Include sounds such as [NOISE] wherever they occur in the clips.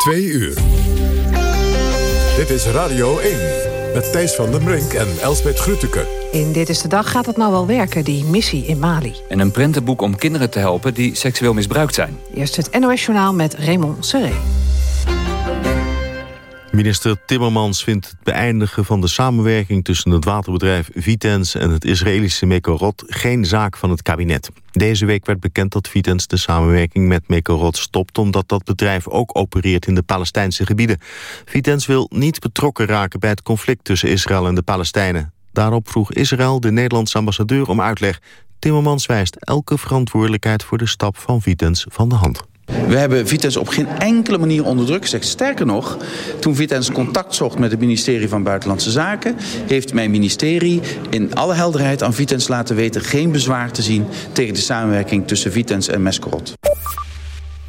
Twee uur. Dit is Radio 1 met Thijs van den Brink en Elsbeth Grütke. In Dit is de Dag gaat het nou wel werken, die missie in Mali. En een prentenboek om kinderen te helpen die seksueel misbruikt zijn. Eerst het NOS Journaal met Raymond Seré. Minister Timmermans vindt het beëindigen van de samenwerking... tussen het waterbedrijf Vitens en het Israëlische Mekorot... geen zaak van het kabinet. Deze week werd bekend dat Vitens de samenwerking met Mekorot stopt... omdat dat bedrijf ook opereert in de Palestijnse gebieden. Vitens wil niet betrokken raken bij het conflict tussen Israël en de Palestijnen. Daarop vroeg Israël de Nederlandse ambassadeur om uitleg. Timmermans wijst elke verantwoordelijkheid voor de stap van Vitens van de hand. We hebben Vitens op geen enkele manier onder druk. Sterker nog, toen Vitens contact zocht met het ministerie van Buitenlandse Zaken... heeft mijn ministerie in alle helderheid aan Vitens laten weten... geen bezwaar te zien tegen de samenwerking tussen Vitens en Meskerot.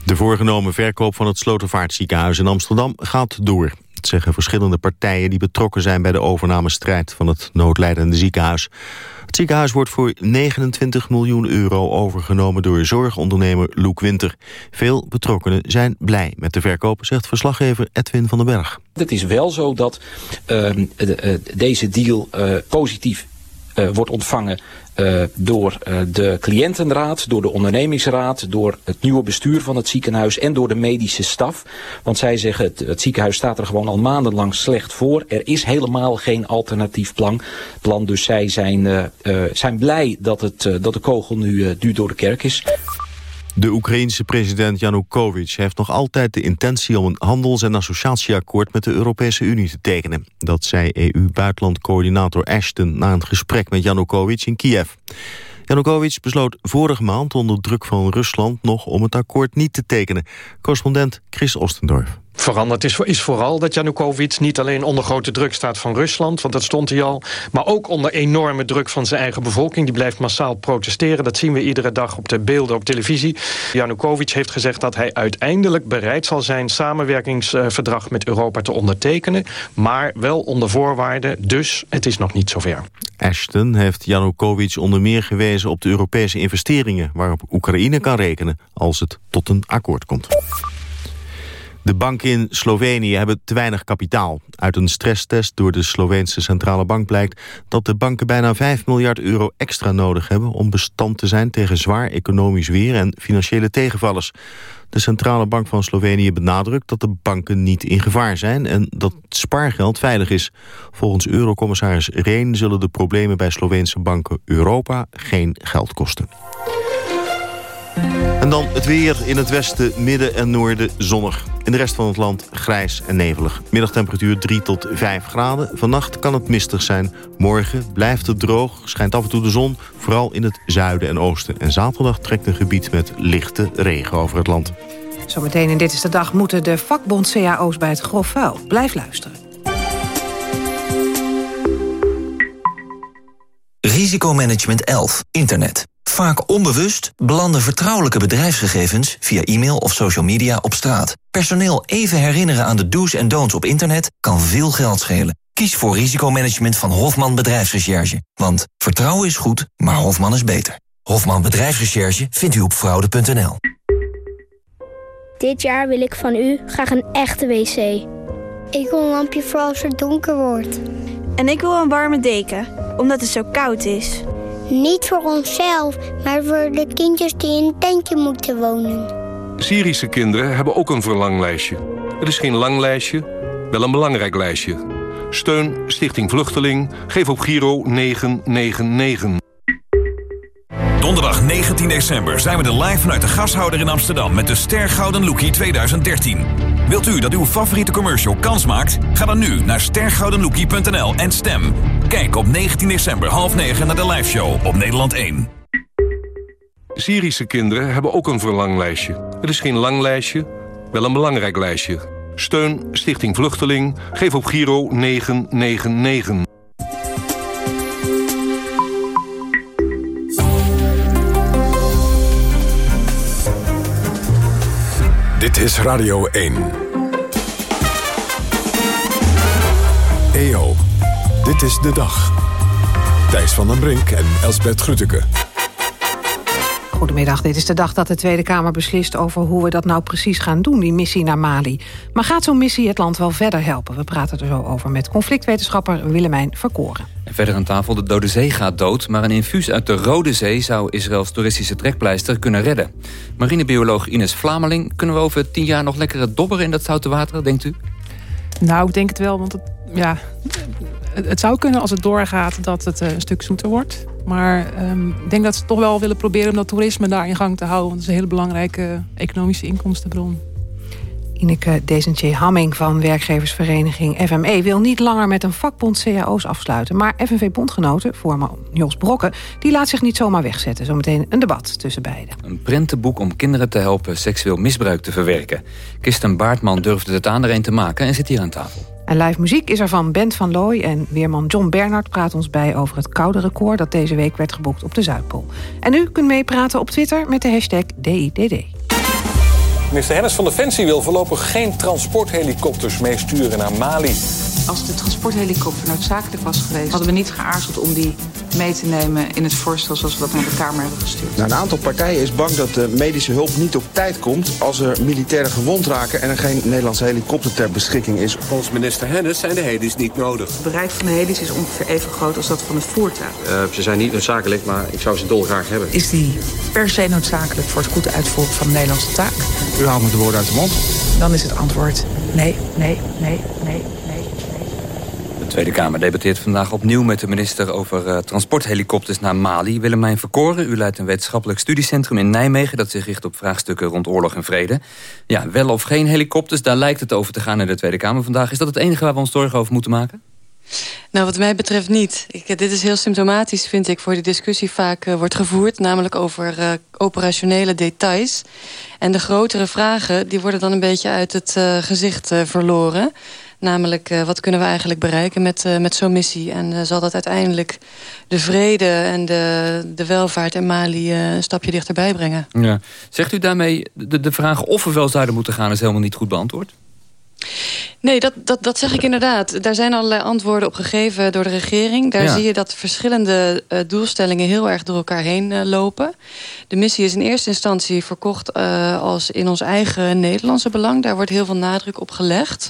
De voorgenomen verkoop van het Slotervaartziekenhuis in Amsterdam gaat door. Zeggen verschillende partijen die betrokken zijn bij de overnamestrijd van het noodlijdende ziekenhuis. Het ziekenhuis wordt voor 29 miljoen euro overgenomen door zorgondernemer Loek Winter. Veel betrokkenen zijn blij met de verkoop, zegt verslaggever Edwin van den Berg. Het is wel zo dat uh, de, deze deal uh, positief uh, wordt ontvangen uh, door uh, de cliëntenraad, door de ondernemingsraad, door het nieuwe bestuur van het ziekenhuis en door de medische staf. Want zij zeggen het, het ziekenhuis staat er gewoon al maandenlang slecht voor. Er is helemaal geen alternatief plan. plan dus zij zijn, uh, zijn blij dat, het, dat de kogel nu, nu door de kerk is. De Oekraïense president Yanukovych heeft nog altijd de intentie om een handels- en associatieakkoord met de Europese Unie te tekenen. Dat zei EU-buitenlandcoördinator Ashton na een gesprek met Yanukovych in Kiev. Yanukovych besloot vorige maand onder druk van Rusland nog om het akkoord niet te tekenen. Correspondent Chris Ostendorf. Veranderd is, is vooral dat Janukovic niet alleen onder grote druk staat van Rusland... want dat stond hij al, maar ook onder enorme druk van zijn eigen bevolking. Die blijft massaal protesteren. Dat zien we iedere dag op de beelden op televisie. Janukovic heeft gezegd dat hij uiteindelijk bereid zal zijn... samenwerkingsverdrag met Europa te ondertekenen... maar wel onder voorwaarden, dus het is nog niet zover. Ashton heeft Janukovic onder meer gewezen op de Europese investeringen... waarop Oekraïne kan rekenen als het tot een akkoord komt. De banken in Slovenië hebben te weinig kapitaal. Uit een stresstest door de Sloveense Centrale Bank blijkt... dat de banken bijna 5 miljard euro extra nodig hebben... om bestand te zijn tegen zwaar economisch weer en financiële tegenvallers. De Centrale Bank van Slovenië benadrukt dat de banken niet in gevaar zijn... en dat spaargeld veilig is. Volgens eurocommissaris Reen zullen de problemen bij Sloveense banken Europa geen geld kosten. En dan het weer in het westen, midden en noorden zonnig. In de rest van het land grijs en nevelig. Middagtemperatuur 3 tot 5 graden. Vannacht kan het mistig zijn. Morgen blijft het droog, schijnt af en toe de zon. Vooral in het zuiden en oosten. En zaterdag trekt een gebied met lichte regen over het land. Zometeen in Dit is de Dag moeten de vakbond-CAO's bij het grof vuil. Blijf luisteren. Risicomanagement 11. Internet. Vaak onbewust belanden vertrouwelijke bedrijfsgegevens via e-mail of social media op straat. Personeel even herinneren aan de do's en don'ts op internet kan veel geld schelen. Kies voor risicomanagement van Hofman Bedrijfsrecherche. Want vertrouwen is goed, maar Hofman is beter. Hofman Bedrijfsrecherche vindt u op fraude.nl. Dit jaar wil ik van u graag een echte wc. Ik wil een lampje voor als het donker wordt. En ik wil een warme deken, omdat het zo koud is. Niet voor onszelf, maar voor de kindjes die in een tentje moeten wonen. Syrische kinderen hebben ook een verlanglijstje. Het is geen lang lijstje, wel een belangrijk lijstje. Steun Stichting Vluchteling. Geef op Giro 999. Donderdag 19 december zijn we er live vanuit de gashouder in Amsterdam... met de Ster Gouden Lookie 2013. Wilt u dat uw favoriete commercial kans maakt? Ga dan nu naar stergoudenlookie.nl en stem. Kijk op 19 december half 9 naar de liveshow op Nederland 1. Syrische kinderen hebben ook een verlanglijstje. Het is geen lang lijstje, wel een belangrijk lijstje. Steun Stichting Vluchteling. Geef op Giro 999. Dit is Radio 1. EO, dit is de dag. Thijs van den Brink en Elsbeth Grütke. Goedemiddag, dit is de dag dat de Tweede Kamer beslist over hoe we dat nou precies gaan doen, die missie naar Mali. Maar gaat zo'n missie het land wel verder helpen? We praten er zo over met conflictwetenschapper Willemijn Verkoren. En verder aan tafel, de Dode Zee gaat dood... maar een infuus uit de Rode Zee zou Israëls toeristische trekpleister kunnen redden. Marinebioloog Ines Vlameling, kunnen we over tien jaar nog lekkere dobberen in dat zoute water, denkt u? Nou, ik denk het wel, want het, ja, het zou kunnen als het doorgaat dat het eh, een stuk zoeter wordt. Maar um, ik denk dat ze toch wel willen proberen om dat toerisme daar in gang te houden. Want het is een hele belangrijke economische inkomstenbron. Ineke Desentje Hamming van werkgeversvereniging FME... wil niet langer met een vakbond cao's afsluiten. Maar FNV-bondgenoten, voorman Jos Brokken... die laat zich niet zomaar wegzetten. Zometeen een debat tussen beiden. Een prentenboek om kinderen te helpen seksueel misbruik te verwerken. Kirsten Baartman durfde het aan er een te maken en zit hier aan tafel. En live muziek is er van Bent van Looy en weerman John Bernard praat ons bij over het koude record dat deze week werd geboekt op de Zuidpool. En u kunt meepraten op Twitter met de hashtag DIDD. Minister Hennis van Defensie wil voorlopig geen transporthelikopters meesturen naar Mali. Als de transporthelikopter noodzakelijk was geweest... hadden we niet geaarzeld om die mee te nemen in het voorstel... zoals we dat naar de Kamer hebben gestuurd. Nou, een aantal partijen is bang dat de medische hulp niet op tijd komt... als er militairen gewond raken en er geen Nederlandse helikopter ter beschikking is. Volgens minister Hennis zijn de helis niet nodig. Het bereik van de helis is ongeveer even groot als dat van het voertuig. Uh, ze zijn niet noodzakelijk, maar ik zou ze dolgraag hebben. Is die per se noodzakelijk voor het goed uitvoeren van de Nederlandse taak? U haalt me de woorden uit de mond. Dan is het antwoord nee, nee, nee, nee. De Tweede Kamer debatteert vandaag opnieuw met de minister over uh, transporthelikopters naar Mali. Willemijn Verkoren, u leidt een wetenschappelijk studiecentrum in Nijmegen... dat zich richt op vraagstukken rond oorlog en vrede. Ja, wel of geen helikopters, daar lijkt het over te gaan in de Tweede Kamer vandaag. Is dat het enige waar we ons zorgen over moeten maken? Nou, wat mij betreft niet. Ik, dit is heel symptomatisch, vind ik, voor de discussie vaak uh, wordt gevoerd. Namelijk over operationele details. En de grotere vragen, die worden dan een beetje uit het gezicht verloren. Namelijk, wat kunnen we eigenlijk bereiken met, met zo'n missie? En zal dat uiteindelijk de vrede en de, de welvaart in Mali een stapje dichterbij brengen? Ja. Zegt u daarmee, de, de vraag of we wel zouden moeten gaan... is helemaal niet goed beantwoord? Nee, dat, dat, dat zeg ik inderdaad. Daar zijn allerlei antwoorden op gegeven door de regering. Daar ja. zie je dat verschillende uh, doelstellingen heel erg door elkaar heen uh, lopen. De missie is in eerste instantie verkocht uh, als in ons eigen Nederlandse belang. Daar wordt heel veel nadruk op gelegd.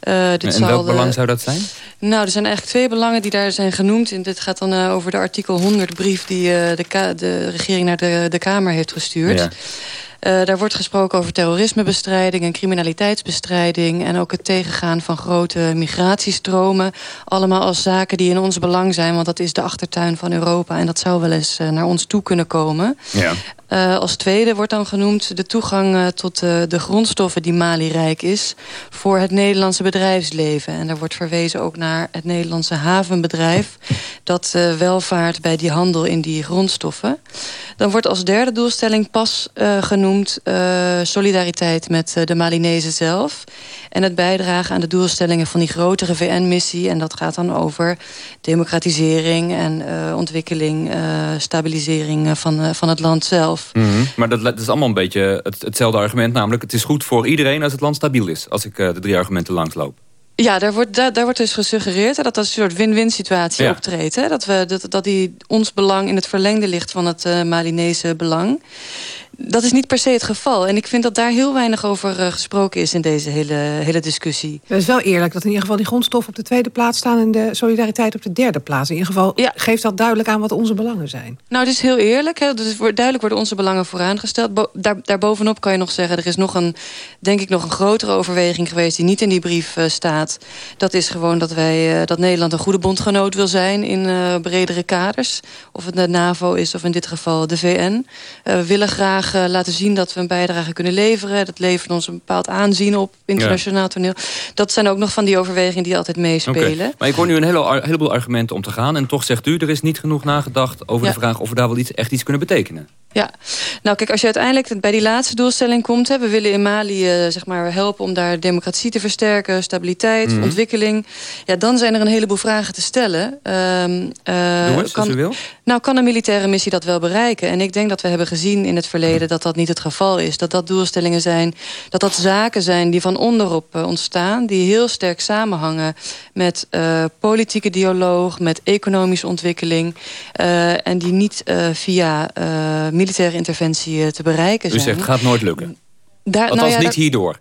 dit en zal welk belang zou dat zijn? Nou, er zijn eigenlijk twee belangen die daar zijn genoemd. En dit gaat dan over de artikel 100 brief die de, de, regering naar de, de Kamer heeft gestuurd. Ja. Uh, daar wordt gesproken over terrorismebestrijding en criminaliteitsbestrijding... en ook het tegengaan van grote migratiestromen. Allemaal als zaken die in ons belang zijn... want dat is de achtertuin van Europa en dat zou wel eens uh, naar ons toe kunnen komen. Ja. Uh, als tweede wordt dan genoemd de toegang uh, tot uh, de grondstoffen die Mali rijk is... voor het Nederlandse bedrijfsleven. En daar wordt verwezen ook naar het Nederlandse havenbedrijf... dat welvaart bij die handel in die grondstoffen. Dan wordt als derde doelstelling pas genoemd solidariteit met de Malinezen zelf... en het bijdragen aan de doelstellingen van die grotere VN-missie. En dat gaat dan over democratisering en ontwikkeling, stabilisering van, van het land zelf. Mm -hmm. Maar dat, dat, is allemaal een beetje het, hetzelfde argument. Namelijk, het is goed voor iedereen als het land stabiel is. Als ik de drie argumenten langsloop. Ja, daar wordt, daar, daar wordt dus gesuggereerd hè, dat dat een soort win-win situatie ja. optreedt. Hè? Dat, we, dat, dat die, ons belang in het verlengde ligt van het uh, Malinese belang. Dat is niet per se het geval. En ik vind dat daar heel weinig over uh, gesproken is in deze hele, hele discussie. Het is wel eerlijk dat in ieder geval die grondstoffen op de tweede plaats staan... en de solidariteit op de derde plaats. In ieder geval ja. geeft dat duidelijk aan wat onze belangen zijn. Nou, het is heel eerlijk. Hè. Dus duidelijk worden onze belangen vooraangesteld. Bo daar, daarbovenop kan je nog zeggen... er is nog een, denk ik, nog een grotere overweging geweest... die niet in die brief uh, staat. Dat is gewoon dat, wij, uh, dat Nederland een goede bondgenoot wil zijn... in bredere kaders. Of het de NAVO is of in dit geval de VN. we willen graag uh, laten zien dat we een bijdrage kunnen leveren. Dat levert ons een bepaald aanzien op internationaal ja. toneel. Dat zijn ook nog van die overwegingen die altijd meespelen. Okay. Maar ik hoor nu een hele, heleboel argumenten om te gaan. En toch zegt u, er is niet genoeg nagedacht over ja. de vraag... of we daar wel iets, echt iets kunnen betekenen. Ja, nou kijk, als je uiteindelijk bij die laatste doelstelling komt... Hè, we willen in Mali uh, zeg maar helpen om daar democratie te versterken... stabiliteit, mm -hmm. ontwikkeling... ja, dan zijn er een heleboel vragen te stellen. Um, uh, Doe eens, kan, als u wil. Nou, kan een militaire missie dat wel bereiken? En ik denk dat we hebben gezien in het verleden dat dat niet het geval is. Dat dat doelstellingen zijn, dat dat zaken zijn die van onderop uh, ontstaan... die heel sterk samenhangen met uh, politieke dialoog... met economische ontwikkeling... Uh, en die niet via militaire interventie te bereiken zijn. U zegt, het gaat nooit lukken? Daar, Althans nou ja, niet hierdoor.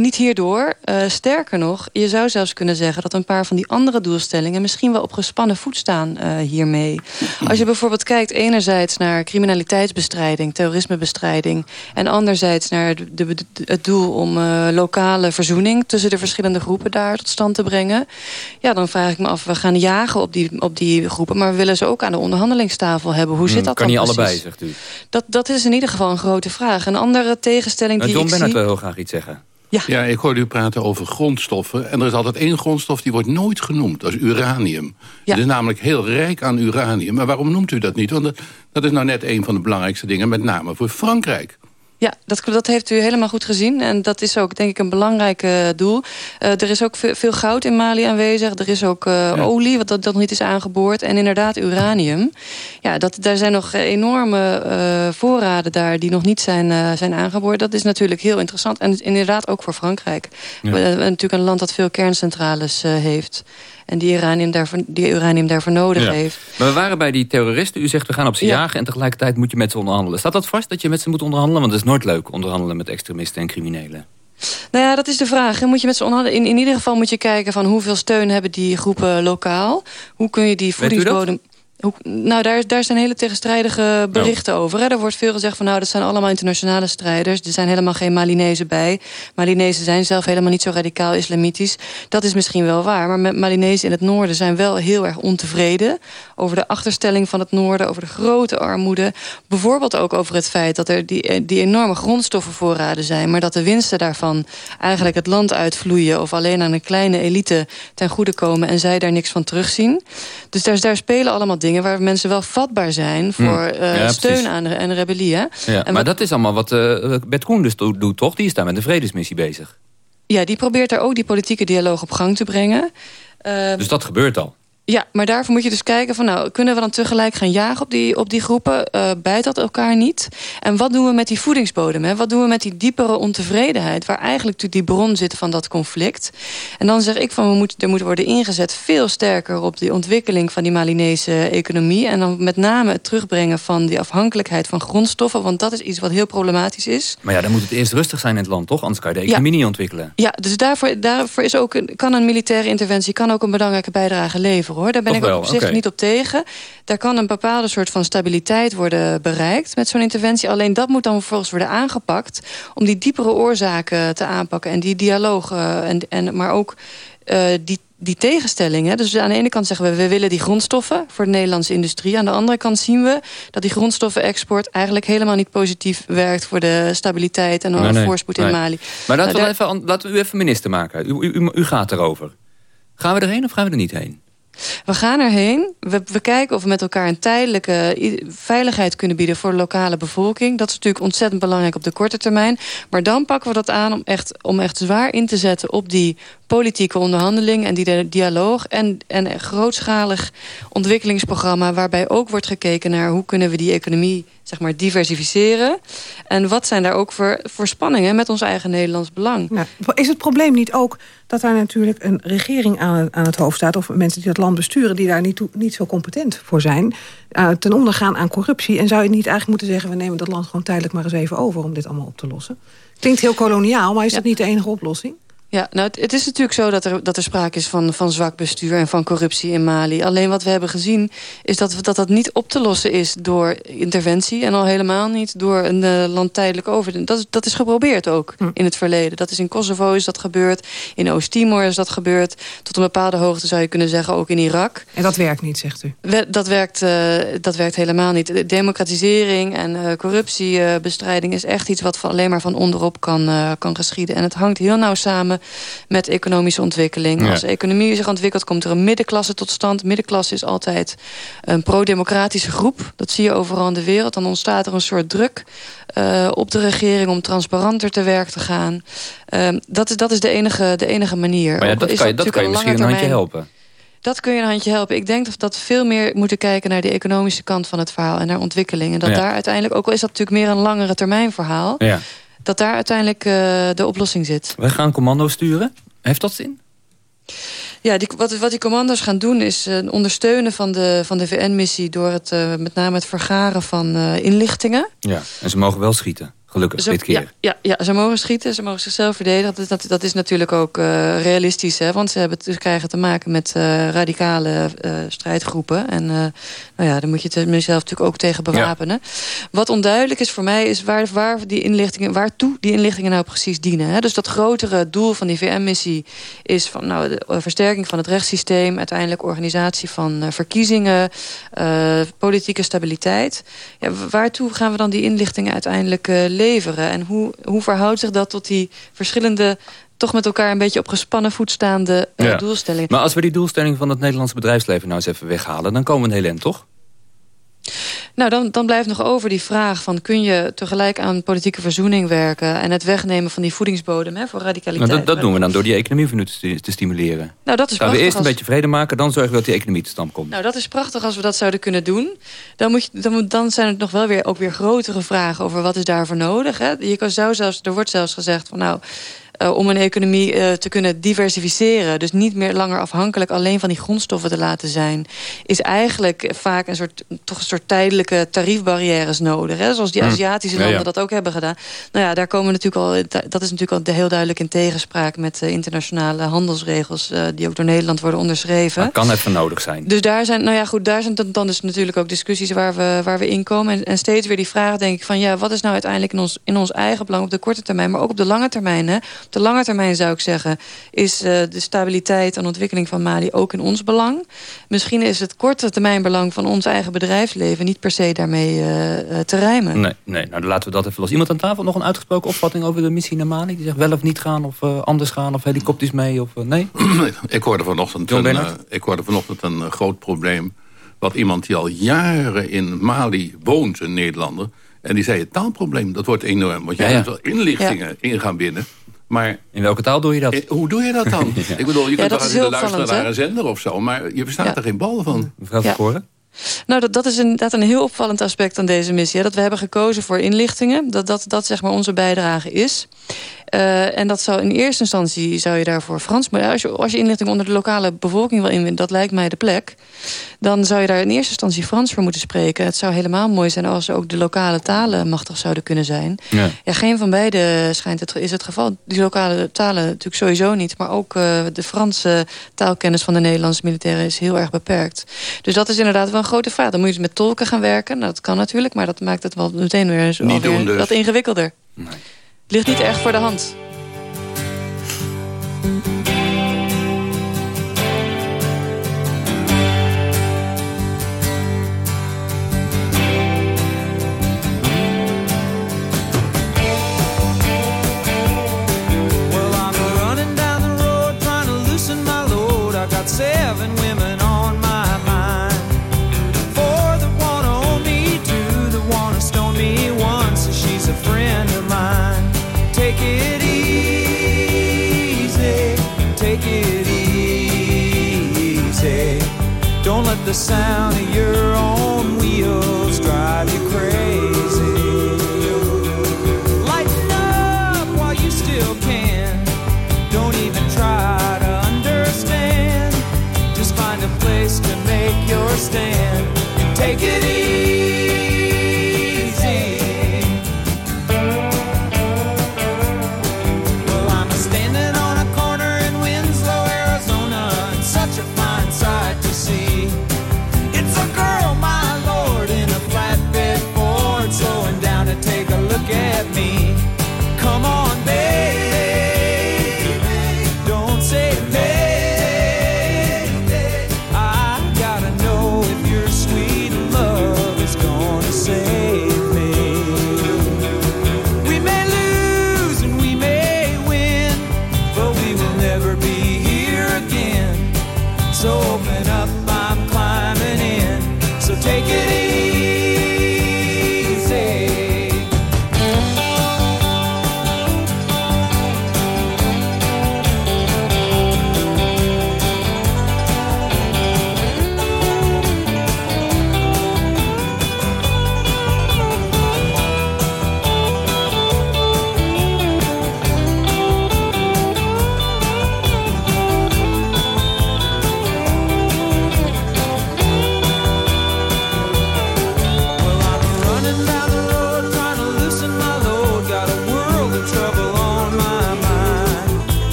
Niet hierdoor. Uh, sterker nog, je zou zelfs kunnen zeggen... dat een paar van die andere doelstellingen... misschien wel op gespannen voet staan uh, hiermee. Als je bijvoorbeeld kijkt enerzijds naar criminaliteitsbestrijding... terrorismebestrijding... en anderzijds naar de, de, het doel om uh, lokale verzoening... tussen de verschillende groepen daar tot stand te brengen... ja, dan vraag ik me af, we gaan jagen op die, op die groepen... maar we willen ze ook aan de onderhandelingstafel hebben. Hoe zit hmm, dat kan dan niet precies? allebei, zegt u? Dat, dat is in ieder geval een grote vraag. Een andere tegenstelling nou, die John ik Bennett zie... wil heel graag iets zeggen. Ja. ja, ik hoorde u praten over grondstoffen. En er is altijd één grondstof die wordt nooit genoemd. Dat is uranium. Ja. Het is namelijk heel rijk aan uranium. Maar waarom noemt u dat niet? Want dat, dat is nou net een van de belangrijkste dingen... met name voor Frankrijk. Ja, dat, dat heeft u helemaal goed gezien. En dat is ook, denk ik, een belangrijk uh, doel. Uh, er is ook veel, goud in Mali aanwezig. Er is ook uh, ja. olie, wat dat, dat nog niet is aangeboord. En inderdaad uranium. Ja, dat, daar zijn nog enorme voorraden daar die nog niet zijn, zijn aangeboord. Dat is natuurlijk heel interessant. En inderdaad ook voor Frankrijk. Ja. natuurlijk een land dat veel kerncentrales heeft. En die uranium daarvoor, die uranium daarvoor nodig ja. heeft. Maar we waren bij die terroristen. U zegt we gaan op ze Ja. jagen en tegelijkertijd moet je met ze onderhandelen. Staat dat vast dat je met ze moet onderhandelen? Want het is nooit leuk onderhandelen met extremisten en criminelen. Nou ja, dat is de vraag. Moet je met? In, in ieder geval moet je kijken van hoeveel steun hebben die groepen lokaal. Hoe kun je die voedingsbodem... Nou, daar, daar zijn hele tegenstrijdige berichten over. Hè. Er wordt veel gezegd van, nou, dat zijn allemaal internationale strijders. Er zijn helemaal geen Malinezen bij. Malinezen zijn zelf helemaal niet zo radicaal islamitisch. Dat is misschien wel waar. Maar met Malinezen in het noorden zijn wel heel erg ontevreden... over de achterstelling van het noorden, over de grote armoede. Bijvoorbeeld ook over het feit dat er die, die enorme grondstoffenvoorraden zijn... maar dat de winsten daarvan eigenlijk het land uitvloeien... of alleen aan een kleine elite ten goede komen... en zij daar niks van terugzien. Dus daar, daar spelen allemaal dingen waar mensen wel vatbaar zijn... voor Hmm. uh, Ja, steun aan en rebellie. Hè? Ja, en maar dat is allemaal wat uh, Bert Koen dus do- doet, toch? Die is daar met een vredesmissie bezig. Ja, die probeert daar ook die politieke dialoog op gang te brengen. Uh, Dus dat gebeurt al. Ja, maar daarvoor moet je dus kijken van nou, kunnen we dan tegelijk gaan jagen op die, op die groepen? Uh, bijt dat elkaar niet? En wat doen we met die voedingsbodem? Hè? Wat doen we met die diepere ontevredenheid, waar eigenlijk natuurlijk die bron zit van dat conflict? En dan zeg ik van we moeten, er moet worden ingezet veel sterker op die ontwikkeling van die Malinese economie. En dan met name het terugbrengen van die afhankelijkheid van grondstoffen, want dat is iets wat heel problematisch is. Maar ja, dan moet het eerst rustig zijn in het land, toch? Anders kan je de economie Ja. niet ontwikkelen. Ja, dus daarvoor, daarvoor is ook kan een militaire interventie kan ook een belangrijke bijdrage leveren. Hoor. Daar ben ik wel, op zich niet op tegen. Daar kan een bepaalde soort van stabiliteit worden bereikt met zo'n interventie. Alleen dat moet dan vervolgens worden aangepakt om die diepere oorzaken te aanpakken en die dialoog, eh, en, en, maar ook eh, die, die tegenstellingen. Dus aan de ene kant zeggen we, we willen die grondstoffen voor de Nederlandse industrie. Aan de andere kant zien we dat die grondstoffenexport eigenlijk helemaal niet positief werkt voor de stabiliteit en de Nee, nee, voorspoed in. Mali. Maar laten, Nou, we daar- even, laten we u even minister maken. U, u, u, u gaat erover. Gaan we erheen of gaan we er niet heen? We gaan erheen. We, we kijken of we met elkaar een tijdelijke veiligheid kunnen bieden voor de lokale bevolking. Dat is natuurlijk ontzettend belangrijk op de korte termijn. Maar dan pakken we dat aan om echt, om echt zwaar in te zetten op die politieke onderhandeling en die dialoog. En, en een grootschalig ontwikkelingsprogramma waarbij ook wordt gekeken naar hoe kunnen we die economie zeg maar, diversificeren. En wat zijn daar ook voor, voor spanningen met ons eigen Nederlands belang. Nou, is het probleem niet ook dat daar natuurlijk een regering aan, aan het hoofd staat... of mensen die dat land besturen die daar niet, toe- niet zo competent voor zijn... eh, ten onder gaan aan corruptie? En zou je niet eigenlijk moeten zeggen... we nemen dat land gewoon tijdelijk maar eens even over om dit allemaal op te lossen? Klinkt heel koloniaal, maar is dat niet de enige oplossing? Ja, nou, het, het is natuurlijk zo dat er, dat er sprake is van, van zwak bestuur en van corruptie in Mali. Alleen wat we hebben gezien is dat dat, dat niet op te lossen is door interventie. En al helemaal niet door een eh, land tijdelijk over. Dat, is- dat is geprobeerd ook in het verleden. Dat is in Kosovo is dat gebeurd. In Oost-Timor is dat gebeurd. Tot een bepaalde hoogte zou je kunnen zeggen ook in Irak. En dat werkt niet, zegt u. We- Dat werkt, eh, dat werkt helemaal niet. De democratisering en eh, corruptiebestrijding is echt iets wat van, alleen maar van onderop kan, kan geschieden. En het hangt heel nauw samen met economische ontwikkeling. Ja. Als de economie zich ontwikkelt, komt er een middenklasse tot stand. Middenklasse is altijd een pro-democratische groep. Dat zie je overal in de wereld. Dan ontstaat er een soort druk eh, op de regering om transparanter te werk te gaan. Ehm, dat, is, dat is de enige, de enige manier. Maar ja, dat is kan je, dat kan je misschien een handje helpen. Dat kun je een handje helpen. Ik denk dat we dat veel meer moeten kijken naar de economische kant van het verhaal... en naar ontwikkeling. En dat daar uiteindelijk, ook al is dat natuurlijk meer een langere termijn verhaal... Ja. Dat daar uiteindelijk uh, de oplossing zit. We gaan commando sturen. Heeft dat zin? Ja, die, wat, wat die commando's gaan doen is uh, ondersteunen van de, van de VN-missie... door het, uh, met name het vergaren van inlichtingen. Ja, en ze mogen wel schieten. Gelukkig, ze, dit keer. Ja, ja, ja, ze mogen schieten, ze mogen zichzelf verdedigen. Dat, dat, dat is natuurlijk ook uh, realistisch. Hè? Want ze, hebben, ze krijgen te maken met uh, radicale uh, strijdgroepen. En nou ja, daar moet je jezelf natuurlijk ook tegen bewapenen. Ja. Wat onduidelijk is voor mij, is waar, waar die inlichtingen, waartoe die inlichtingen nou precies dienen. Hè? Dus dat grotere doel van die VN-missie is van nou, de versterking van het rechtssysteem. Uiteindelijk organisatie van verkiezingen. politieke stabiliteit. Ja, waartoe gaan we dan die inlichtingen uiteindelijk leveren? Leveren? En hoe, hoe verhoudt zich dat tot die verschillende toch met elkaar een beetje op gespannen voet staande uh, ja. doelstellingen. Maar als we die doelstelling van het Nederlandse bedrijfsleven nou eens even weghalen... dan komen we een heel eind, toch? Nou, dan, dan blijft nog over die vraag van... kun je tegelijk aan politieke verzoening werken... en het wegnemen van die voedingsbodem hè, voor radicaliteit. Nou, dat, dat doen we dan door die economie van nu te, te stimuleren. Nou, dat is Gaan we eerst een beetje vrede maken... dan zorgen we dat die economie tot stand komt. Nou, dat is prachtig als we dat zouden kunnen doen. Dan, moet je, dan, dan zijn het nog wel weer, ook weer grotere vragen... over wat is daarvoor nodig. Hè? Je kan, zou zelfs, er wordt zelfs gezegd van... nou om een economie uh, te kunnen diversificeren... dus niet meer langer afhankelijk alleen van die grondstoffen te laten zijn... is eigenlijk vaak een soort, toch een soort tijdelijke tariefbarrières nodig. Hè? Zoals die Aziatische landen ja, ja. dat ook hebben gedaan. Nou ja, daar komen natuurlijk al, dat is natuurlijk al heel duidelijk in tegenspraak... met uh, internationale handelsregels die ook door Nederland worden onderschreven. Dat kan even nodig zijn. Dus daar zijn, nou ja, goed, daar zijn dan, dan dus natuurlijk ook discussies waar we, waar we in komen. En, en steeds weer die vraag denk ik van... ja, wat is nou uiteindelijk in ons, in ons eigen belang op de korte termijn... maar ook op de lange termijn, hè? Op de lange termijn zou ik zeggen... is uh, de stabiliteit en ontwikkeling van Mali ook in ons belang. Misschien is het korte termijn belang van ons eigen bedrijfsleven... niet per se daarmee uh, te rijmen. Nee, nee, nou dan laten we dat even los. Iemand aan tafel nog een uitgesproken opvatting over de missie naar Mali? Die zegt wel of niet gaan, of uh, anders gaan, of helikopters mee, of nee? [CLEARS THROAT] ik hoorde vanochtend, een, ik hoorde vanochtend een groot probleem... wat iemand die al jaren in Mali woont, een Nederlander... En die zei, het taalprobleem, dat wordt enorm. Want je ja, ja. hebt wel inlichtingen ja. in gaan binnen. Maar, in welke taal doe je dat? Eh, hoe doe je dat dan? [LAUGHS] ja. Ik bedoel, je kunt toch luisteren naar een zender of zo... maar je verstaat er geen bal van. Mevrouw Verkoren? Nou, dat, dat is inderdaad een heel opvallend aspect aan deze missie. Hè? Dat we hebben gekozen voor inlichtingen. Dat dat, dat zeg maar onze bijdrage is. Uh, en dat zou in eerste instantie zou je daarvoor Frans... maar als je, als je inlichting onder de lokale bevolking wil inwinnen... dat lijkt mij de plek... dan zou je daar in eerste instantie Frans voor moeten spreken. Het zou helemaal mooi zijn als ook de lokale talen machtig zouden kunnen zijn. Ja, ja geen van beide schijnt het, is het geval. Die lokale talen natuurlijk sowieso niet... maar ook uh, de Franse taalkennis van de Nederlandse militairen... is heel erg beperkt. Dus dat is inderdaad wel een grote vraag. Dan moet je dus met tolken gaan werken. Nou, dat kan natuurlijk, maar dat maakt het wel meteen weer, zo wat ingewikkelder. Nee. Ligt niet echt voor de hand. The sound of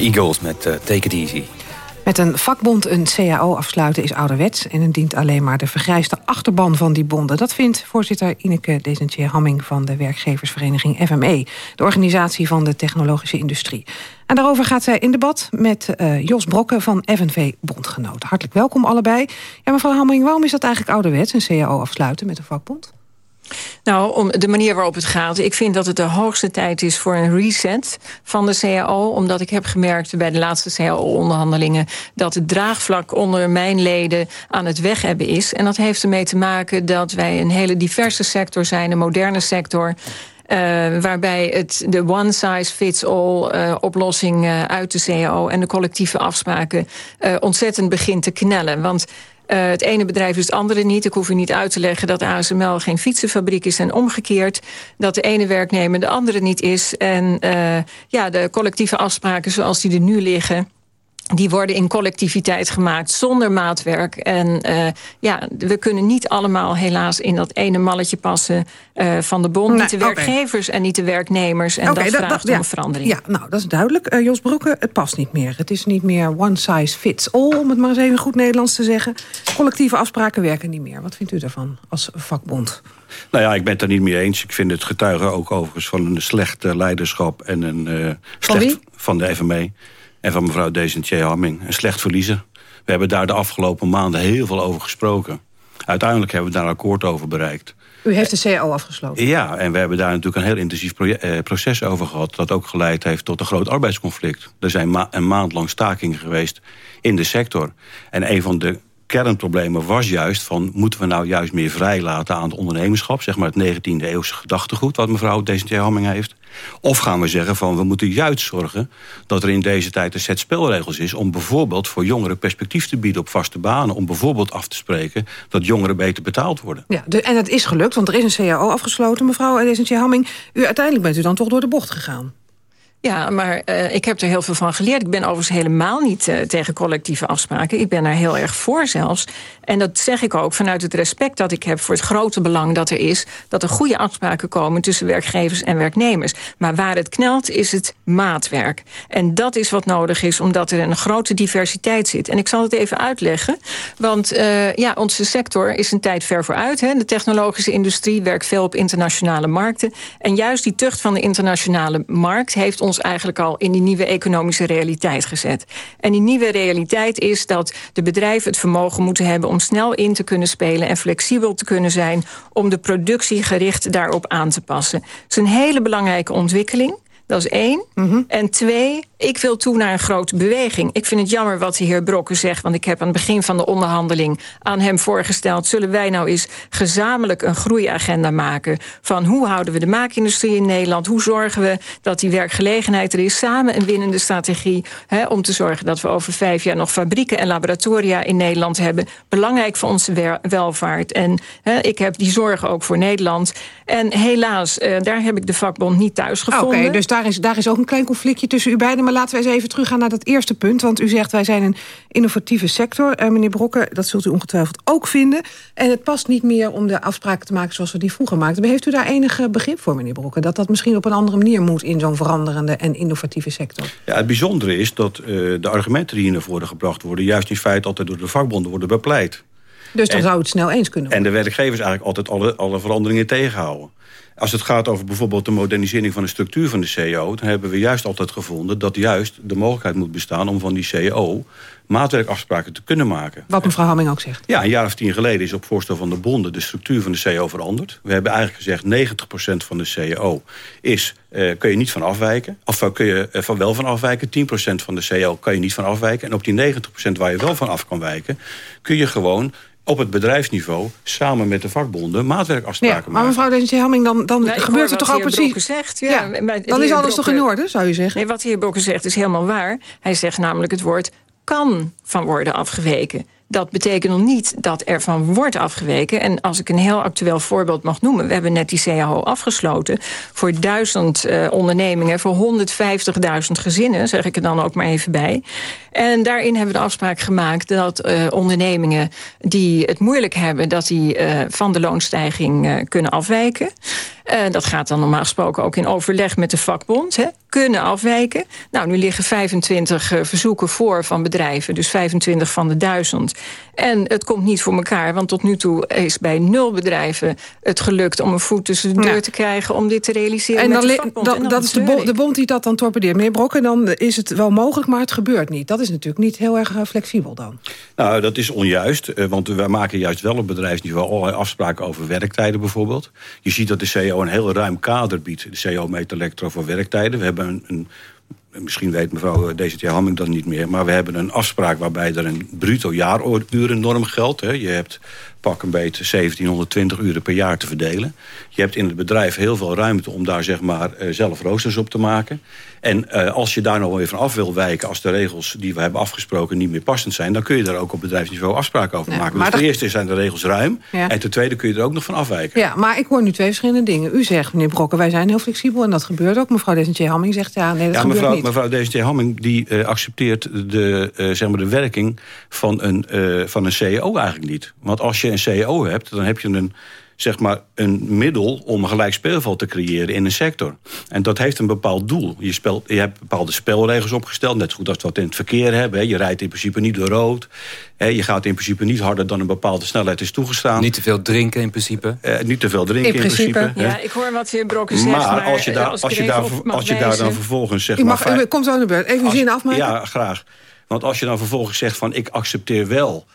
Eagles met eh, Take It Easy. Met een vakbond een CAO afsluiten is ouderwets... en het dient alleen maar de vergrijsde achterban van die bonden. Dat vindt voorzitter Ineke Desentier Hamming van de werkgeversvereniging FME... de organisatie van de technologische industrie. En daarover gaat zij in debat met eh, Jos Brokke van FNV Bondgenoten. Hartelijk welkom allebei. Ja, mevrouw Hamming, waarom is dat eigenlijk ouderwets... een CAO afsluiten met een vakbond? Nou, om de manier waarop het gaat. Ik vind dat het de hoogste tijd is voor een reset van de CAO. Omdat ik heb gemerkt bij de laatste CAO-onderhandelingen... dat het draagvlak onder mijn leden aan het weghebben is. En dat heeft ermee te maken dat wij een hele diverse sector zijn. Een moderne sector. Uh, waarbij het de one-size-fits-all uh, oplossing uh, uit de CAO... en de collectieve afspraken ontzettend begint te knellen. Want uh, het ene bedrijf is het andere niet. Ik hoef u niet uit te leggen dat ASML geen fietsenfabriek is en omgekeerd. Dat de ene werknemer de andere niet is. En uh, ja, de collectieve afspraken zoals die er nu liggen die worden in collectiviteit gemaakt zonder maatwerk. En uh, ja, we kunnen niet allemaal helaas in dat ene malletje passen uh, van de bond. Nee, niet de werkgevers okay. en niet de werknemers. En okay, dat vraagt dat, om ja, verandering. Ja, nou, dat is duidelijk. Uh, Jos Broeke, het past niet meer. Het is niet meer one size fits all, om het maar eens even goed Nederlands te zeggen. Collectieve afspraken werken niet meer. Wat vindt u daarvan als vakbond? Nou ja, ik ben het er niet mee eens. Ik vind het getuigen ook overigens van een slecht leiderschap en een uh, slecht van, van de FME en van mevrouw Desentier Hamming. Een slecht verliezer. We hebben daar de afgelopen maanden heel veel over gesproken. Uiteindelijk hebben we daar een akkoord over bereikt. U heeft de CAO afgesloten? Ja, en we hebben daar natuurlijk een heel intensief proces over gehad... dat ook geleid heeft tot een groot arbeidsconflict. Er zijn ma een maand lang stakingen geweest in de sector. En een van de kernproblemen was juist van... moeten we nou juist meer vrijlaten aan het ondernemerschap... zeg maar het 19e eeuwse gedachtegoed... wat mevrouw Desentier Hamming heeft... Of gaan we zeggen van we moeten juist zorgen dat er in deze tijd een set spelregels is... om bijvoorbeeld voor jongeren perspectief te bieden op vaste banen. Om bijvoorbeeld af te spreken dat jongeren beter betaald worden. Ja, en dat is gelukt, want er is een CAO afgesloten. Mevrouw Desentje Hamming, u, uiteindelijk bent u dan toch door de bocht gegaan. Ja, maar uh, ik heb er heel veel van geleerd. Ik ben overigens helemaal niet uh, tegen collectieve afspraken. Ik ben daar heel erg voor zelfs. En dat zeg ik ook vanuit het respect dat ik heb voor het grote belang dat er is... dat er goede afspraken komen tussen werkgevers en werknemers. Maar waar het knelt is het maatwerk. En dat is wat nodig is, omdat er een grote diversiteit zit. En ik zal het even uitleggen. Want uh, ja, onze sector is een tijd ver vooruit. Hè. De technologische industrie werkt veel op internationale markten. En juist die tucht van de internationale markt heeft ons ons eigenlijk al in die nieuwe economische realiteit gezet. En die nieuwe realiteit is dat de bedrijven het vermogen moeten hebben om snel in te kunnen spelen en flexibel te kunnen zijn om de productie gericht daarop aan te passen. Het is een hele belangrijke ontwikkeling. Dat is één. Mm -hmm. En twee, ik wil toe naar een grote beweging. Ik vind het jammer wat de heer Brokken zegt... want ik heb aan het begin van de onderhandeling aan hem voorgesteld... zullen wij nou eens gezamenlijk een groeiagenda maken... van hoe houden we de maakindustrie in Nederland... hoe zorgen we dat die werkgelegenheid er is... samen een winnende strategie hè, om te zorgen dat we over vijf jaar... nog fabrieken en laboratoria in Nederland hebben. Belangrijk voor onze welvaart. En hè, ik heb die zorgen ook voor Nederland. En helaas, eh, daar heb ik de vakbond niet thuis gevonden. Oké, okay, dus daar is, daar is ook een klein conflictje tussen u beiden... Maar laten we eens even teruggaan naar dat eerste punt. Want u zegt, wij zijn een innovatieve sector. Uh, meneer Brokken, dat zult u ongetwijfeld ook vinden. En het past niet meer om de afspraken te maken zoals we die vroeger maakten. Maar heeft u daar enige begrip voor, meneer Brokken? Dat dat misschien op een andere manier moet in zo'n veranderende en innovatieve sector? Ja, het bijzondere is dat uh, de argumenten die hier naar voren gebracht worden... juist in feite altijd door de vakbonden worden bepleit. Dus dan en, zou het snel eens kunnen worden. En de werkgevers eigenlijk altijd alle, alle veranderingen tegenhouden. Als het gaat over bijvoorbeeld de modernisering van de structuur van de CEO... dan hebben we juist altijd gevonden dat juist de mogelijkheid moet bestaan... om van die CEO maatwerkafspraken te kunnen maken. Wat mevrouw Hamming ook zegt. Ja, een jaar of tien geleden is op voorstel van de bonden... de structuur van de CEO veranderd. We hebben eigenlijk gezegd 90% van de CEO is, uh, kun je niet van afwijken. Of kun je uh, van wel van afwijken. 10% van de CEO kan je niet van afwijken. En op die 90% waar je wel van af kan wijken... kun je gewoon op het bedrijfsniveau... samen met de vakbonden maatwerkafspraken ja, maar mevrouw Hamming, dan, dan Nou, gebeurt er toch heer precies... Zegt, ja. Maar dan is alles toch in orde, zou je zeggen? Nee, wat de heer Brokke zegt is helemaal waar. Hij zegt namelijk het woord kan van worden afgeweken. Dat betekent nog niet dat er van wordt afgeweken. En als ik een heel actueel voorbeeld mag noemen... we hebben net die CAO afgesloten voor duizend eh, ondernemingen... voor 150.000 gezinnen, zeg ik er dan ook maar even bij. En daarin hebben we de afspraak gemaakt dat eh, ondernemingen... die het moeilijk hebben, dat die eh, van de loonstijging eh, kunnen afwijken. Eh, dat gaat dan normaal gesproken ook in overleg met de vakbond. Hè, kunnen afwijken. Nou, nu liggen 25 eh, verzoeken voor van bedrijven. Dus 25 van de duizend. En het komt niet voor elkaar. Want tot nu toe is bij nul bedrijven het gelukt... om een voet tussen de deur Ja. te krijgen... om dit te realiseren En met dan, de dan- En dan dat is de, bo- de bond die dat dan torpedeert. Meneer Brokken, dan is het wel mogelijk, maar het gebeurt niet. Dat is natuurlijk niet heel erg eh, flexibel dan. Nou, dat is onjuist, eh, want wij maken juist wel op bedrijfsniveau allerlei afspraken over werktijden bijvoorbeeld. Je ziet dat de CEO een heel ruim kader biedt, de CEO Meet Electro voor werktijden. We hebben een, een misschien weet mevrouw eh, DCT Hamming dat niet meer, maar we hebben een afspraak waarbij er een bruto jaarurennorm geldt. Hè. Je hebt pak een beetje 1720 uren per jaar te verdelen. Je hebt in het bedrijf heel veel ruimte om daar zeg maar eh, zelf roosters op te maken. En eh, als je daar nog weer van af wil wijken... als de regels die we hebben afgesproken niet meer passend zijn... dan kun je daar ook op bedrijfsniveau afspraken over Ja, maken. maar Dus ten dat- eerste zijn de regels ruim... Ja. en ten tweede kun je er ook nog van afwijken. Ja, maar ik hoor nu twee verschillende dingen. U zegt, meneer Brokken, wij zijn heel flexibel en dat gebeurt ook. Mevrouw Desentje Hamming zegt, ja, nee, dat Ja, gebeurt mevrouw, niet. mevrouw DST Hamming die eh, accepteert de, zeg maar de werking van een, van een CEO eigenlijk niet. Want als je een CEO hebt, dan heb je een, zeg maar een middel om een gelijk speelveld te creëren in een sector. En dat heeft een bepaald doel. Je, spelt, je hebt bepaalde spelregels opgesteld, net zo goed als we dat in het verkeer hebben. Je rijdt in principe niet door rood. hè. Je gaat in principe niet harder dan een bepaalde snelheid is toegestaan. Niet te veel drinken in principe. Eh, niet te veel drinken in principe. Ja, ik hoor wat de heer Brokken zegt. Maar, Maar, als je daar, als je daar, als je daar dan vervolgens zeg U, maar... mag, u komt zo aan de beurt. Even uw als- zin afmaken. Ja, graag. Want als je dan vervolgens zegt van ik accepteer wel...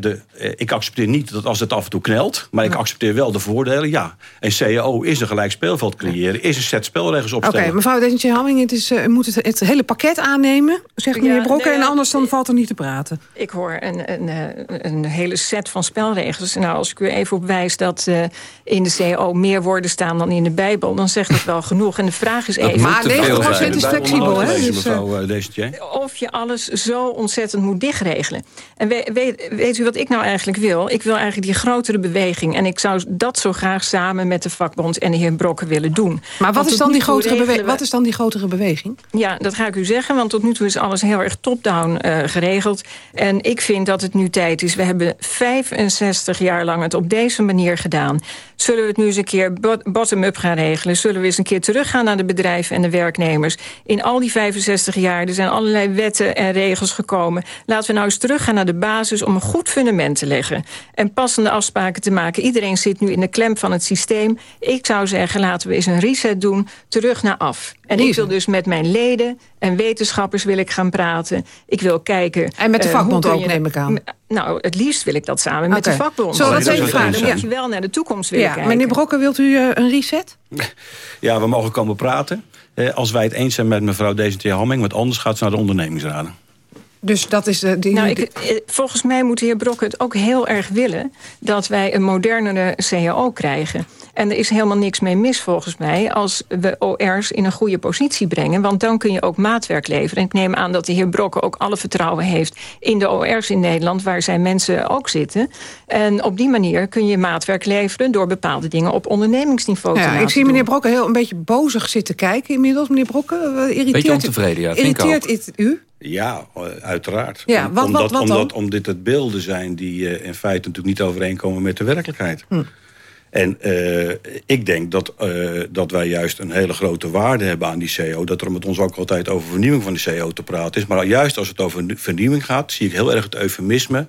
De, eh, ik accepteer niet dat als het af en toe knelt... maar ik accepteer wel de voordelen, ja. En CAO is een gelijk speelveld creëren... is een set spelregels Oké, opstellen. mevrouw Desentje Hamming, het is, eh, u moet het, het hele pakket aannemen, zegt meneer Ja, Brokken. nee, en anders dan valt er niet te praten. Ik hoor een, een, eh, een hele set van spelregels. Nou, als ik u even op wijs dat eh, in de CO meer woorden staan dan in de Bijbel... dan zegt dat wel genoeg. En de vraag is even... Maar 90% is flexibel, hè? Dus, mevrouw of je alles zo ontzettend moet dichtregelen. En we- weet, weet u wat ik nou eigenlijk wil? Ik wil eigenlijk die grotere beweging. En ik zou dat zo graag samen met de vakbond en de heer Brokken willen doen. Maar wat is, dan die grotere we- wat is dan die grotere beweging? ja, dat ga ik u zeggen, want tot nu toe is alles heel erg top-down eh, geregeld. En ik vind dat het nu tijd is. We hebben 65 jaar lang het op deze manier gedaan. Zullen we het nu eens een keer bot- bottom-up gaan regelen? Zullen we eens een keer teruggaan naar de bedrijven en de werknemers? In al die 65 jaar, er zijn allerlei wetten en regels gekomen. Laten we nou eens teruggaan naar de basis om een goed fundament te leggen. En passende afspraken te maken. Iedereen zit nu in de klem van het systeem. Ik zou zeggen, laten we eens een reset doen. Terug naar af. En ik wil dus met mijn leden en wetenschappers wil ik gaan praten. Ik wil kijken... En met de eh, vakbond ook, je- neem ik aan. Nou, het liefst wil ik dat samen met de vakbond. We dat Dan even vragen? moet Ja. je wel naar de toekomst willen Ja, kijken. meneer Brokken, wilt u eh, een reset? Ja, we mogen komen praten. Eh, als wij het eens zijn met mevrouw DST Hamming... want anders gaat ze naar de ondernemingsraden. Dus dat is de... Die, Nou, ik, eh, volgens mij moet de heer Brokken het ook heel erg willen... dat wij een modernere CAO krijgen. En er is helemaal niks mee mis volgens mij... als we OR's in een goede positie brengen. Want dan kun je ook maatwerk leveren. En ik neem aan dat de heer Brokken ook alle vertrouwen heeft... in de OR's in Nederland, waar zijn mensen ook zitten. En op die manier kun je maatwerk leveren... door bepaalde dingen op ondernemingsniveau te ja, laten ik zie doen. meneer Brokken heel een beetje bozig zitten kijken inmiddels. Meneer Brokken, eh, irriteert, Beetje ontevreden, ja, irriteert het u? Ja, eh, uiteraard. Ja, wat- omdat, wat- wat dan? omdat, omdat het beelden zijn die eh, in feite natuurlijk niet overeenkomen met de werkelijkheid. Hm. En eh, ik denk dat, eh, dat wij juist een hele grote waarde hebben aan die CEO. Dat er met ons ook altijd over vernieuwing van de CEO te praten is. Maar juist als het over vernieuwing gaat, zie ik heel erg het eufemisme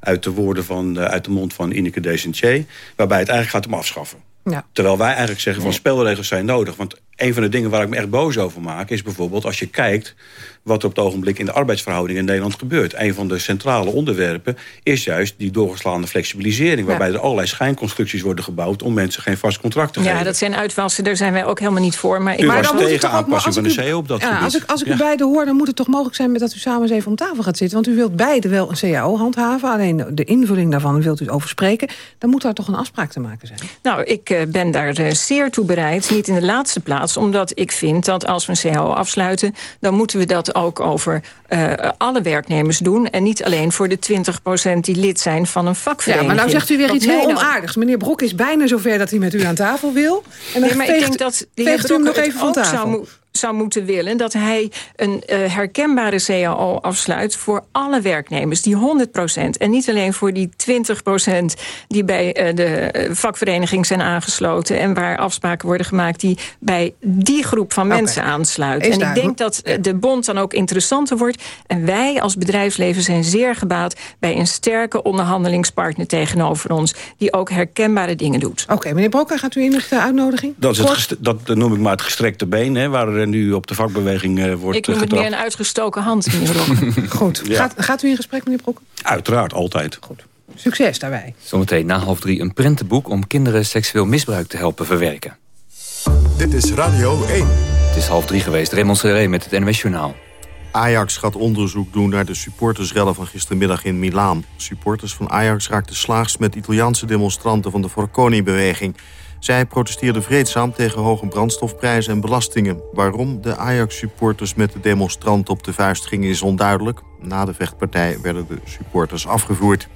uit de woorden van, eh, uit de mond van Ineke Desentier, waarbij het eigenlijk gaat om afschaffen. Ja. Terwijl wij eigenlijk zeggen van spelregels zijn nodig. Want een van de dingen waar ik me echt boos over maak... is bijvoorbeeld als je kijkt wat er op het ogenblik in de arbeidsverhoudingen in Nederland gebeurt. Een van de centrale onderwerpen is juist die doorgeslaande flexibilisering... waarbij er allerlei schijnconstructies worden gebouwd... om mensen geen vast contract te geven. Ja, dat zijn uitwassen, daar zijn wij ook helemaal niet voor. Maar ik maar was dan tegen aanpassing van de CEO op dat ja, gebied. Als ik, als ik u beiden hoor, dan moet het toch mogelijk zijn... dat u samen eens even om tafel gaat zitten. Want u wilt beide wel een CAO handhaven. Alleen de invulling daarvan wilt u over spreken. Dan moet daar toch een afspraak te maken zijn. Nou, ik eh, ben daar eh, zeer toe bereid. Niet in de laatste plaats, omdat ik vind dat als we een CAO afsluiten... dan moeten we dat ook over uh, alle werknemers doen... en niet alleen voor de 20% die lid zijn van een vakvereniging. Ja, maar nou zegt u weer iets heel onaardigs. Meneer Brok is bijna zover dat hij met u aan tafel wil. En dan ja, maar veegt, ik denk dat de heer nog even van tafel. zou, zou moeten willen... dat hij een uh, herkenbare CAO afsluit voor alle werknemers. Die 100% En niet alleen voor die 20% die bij uh, de vakvereniging zijn aangesloten... en waar afspraken worden gemaakt die bij die groep van mensen aansluiten. Is en ik denk dat uh, de bond dan ook interessanter wordt. En wij als bedrijfsleven zijn zeer gebaat... bij een sterke onderhandelingspartner tegenover ons... die ook herkenbare dingen doet. Oké, meneer Brokker, gaat u in de uitnodiging? Dat, is het dat noem ik maar het gestrekte been, hè, waar er nu op de vakbeweging eh, wordt Ik noem eh, het meer een uitgestoken hand, meneer Brokke. [LAUGHS] Goed. Ja. Gaat, gaat u in gesprek, meneer Brokker? Uiteraard, altijd. Succes daarbij. Zometeen na half drie een prentenboek om kinderen seksueel misbruik te helpen verwerken. Dit is Radio 1. Het is half drie geweest. Raymond Seré met het NWS Journaal. Ajax gaat onderzoek doen naar de supportersrellen van gistermiddag in Milaan. Supporters van Ajax raakten slaags met Italiaanse demonstranten van de Forconi-beweging. Zij protesteerden vreedzaam tegen hoge brandstofprijzen en belastingen. Waarom de Ajax-supporters met de demonstranten op de vuist gingen is onduidelijk. Na de vechtpartij werden de supporters afgevoerd.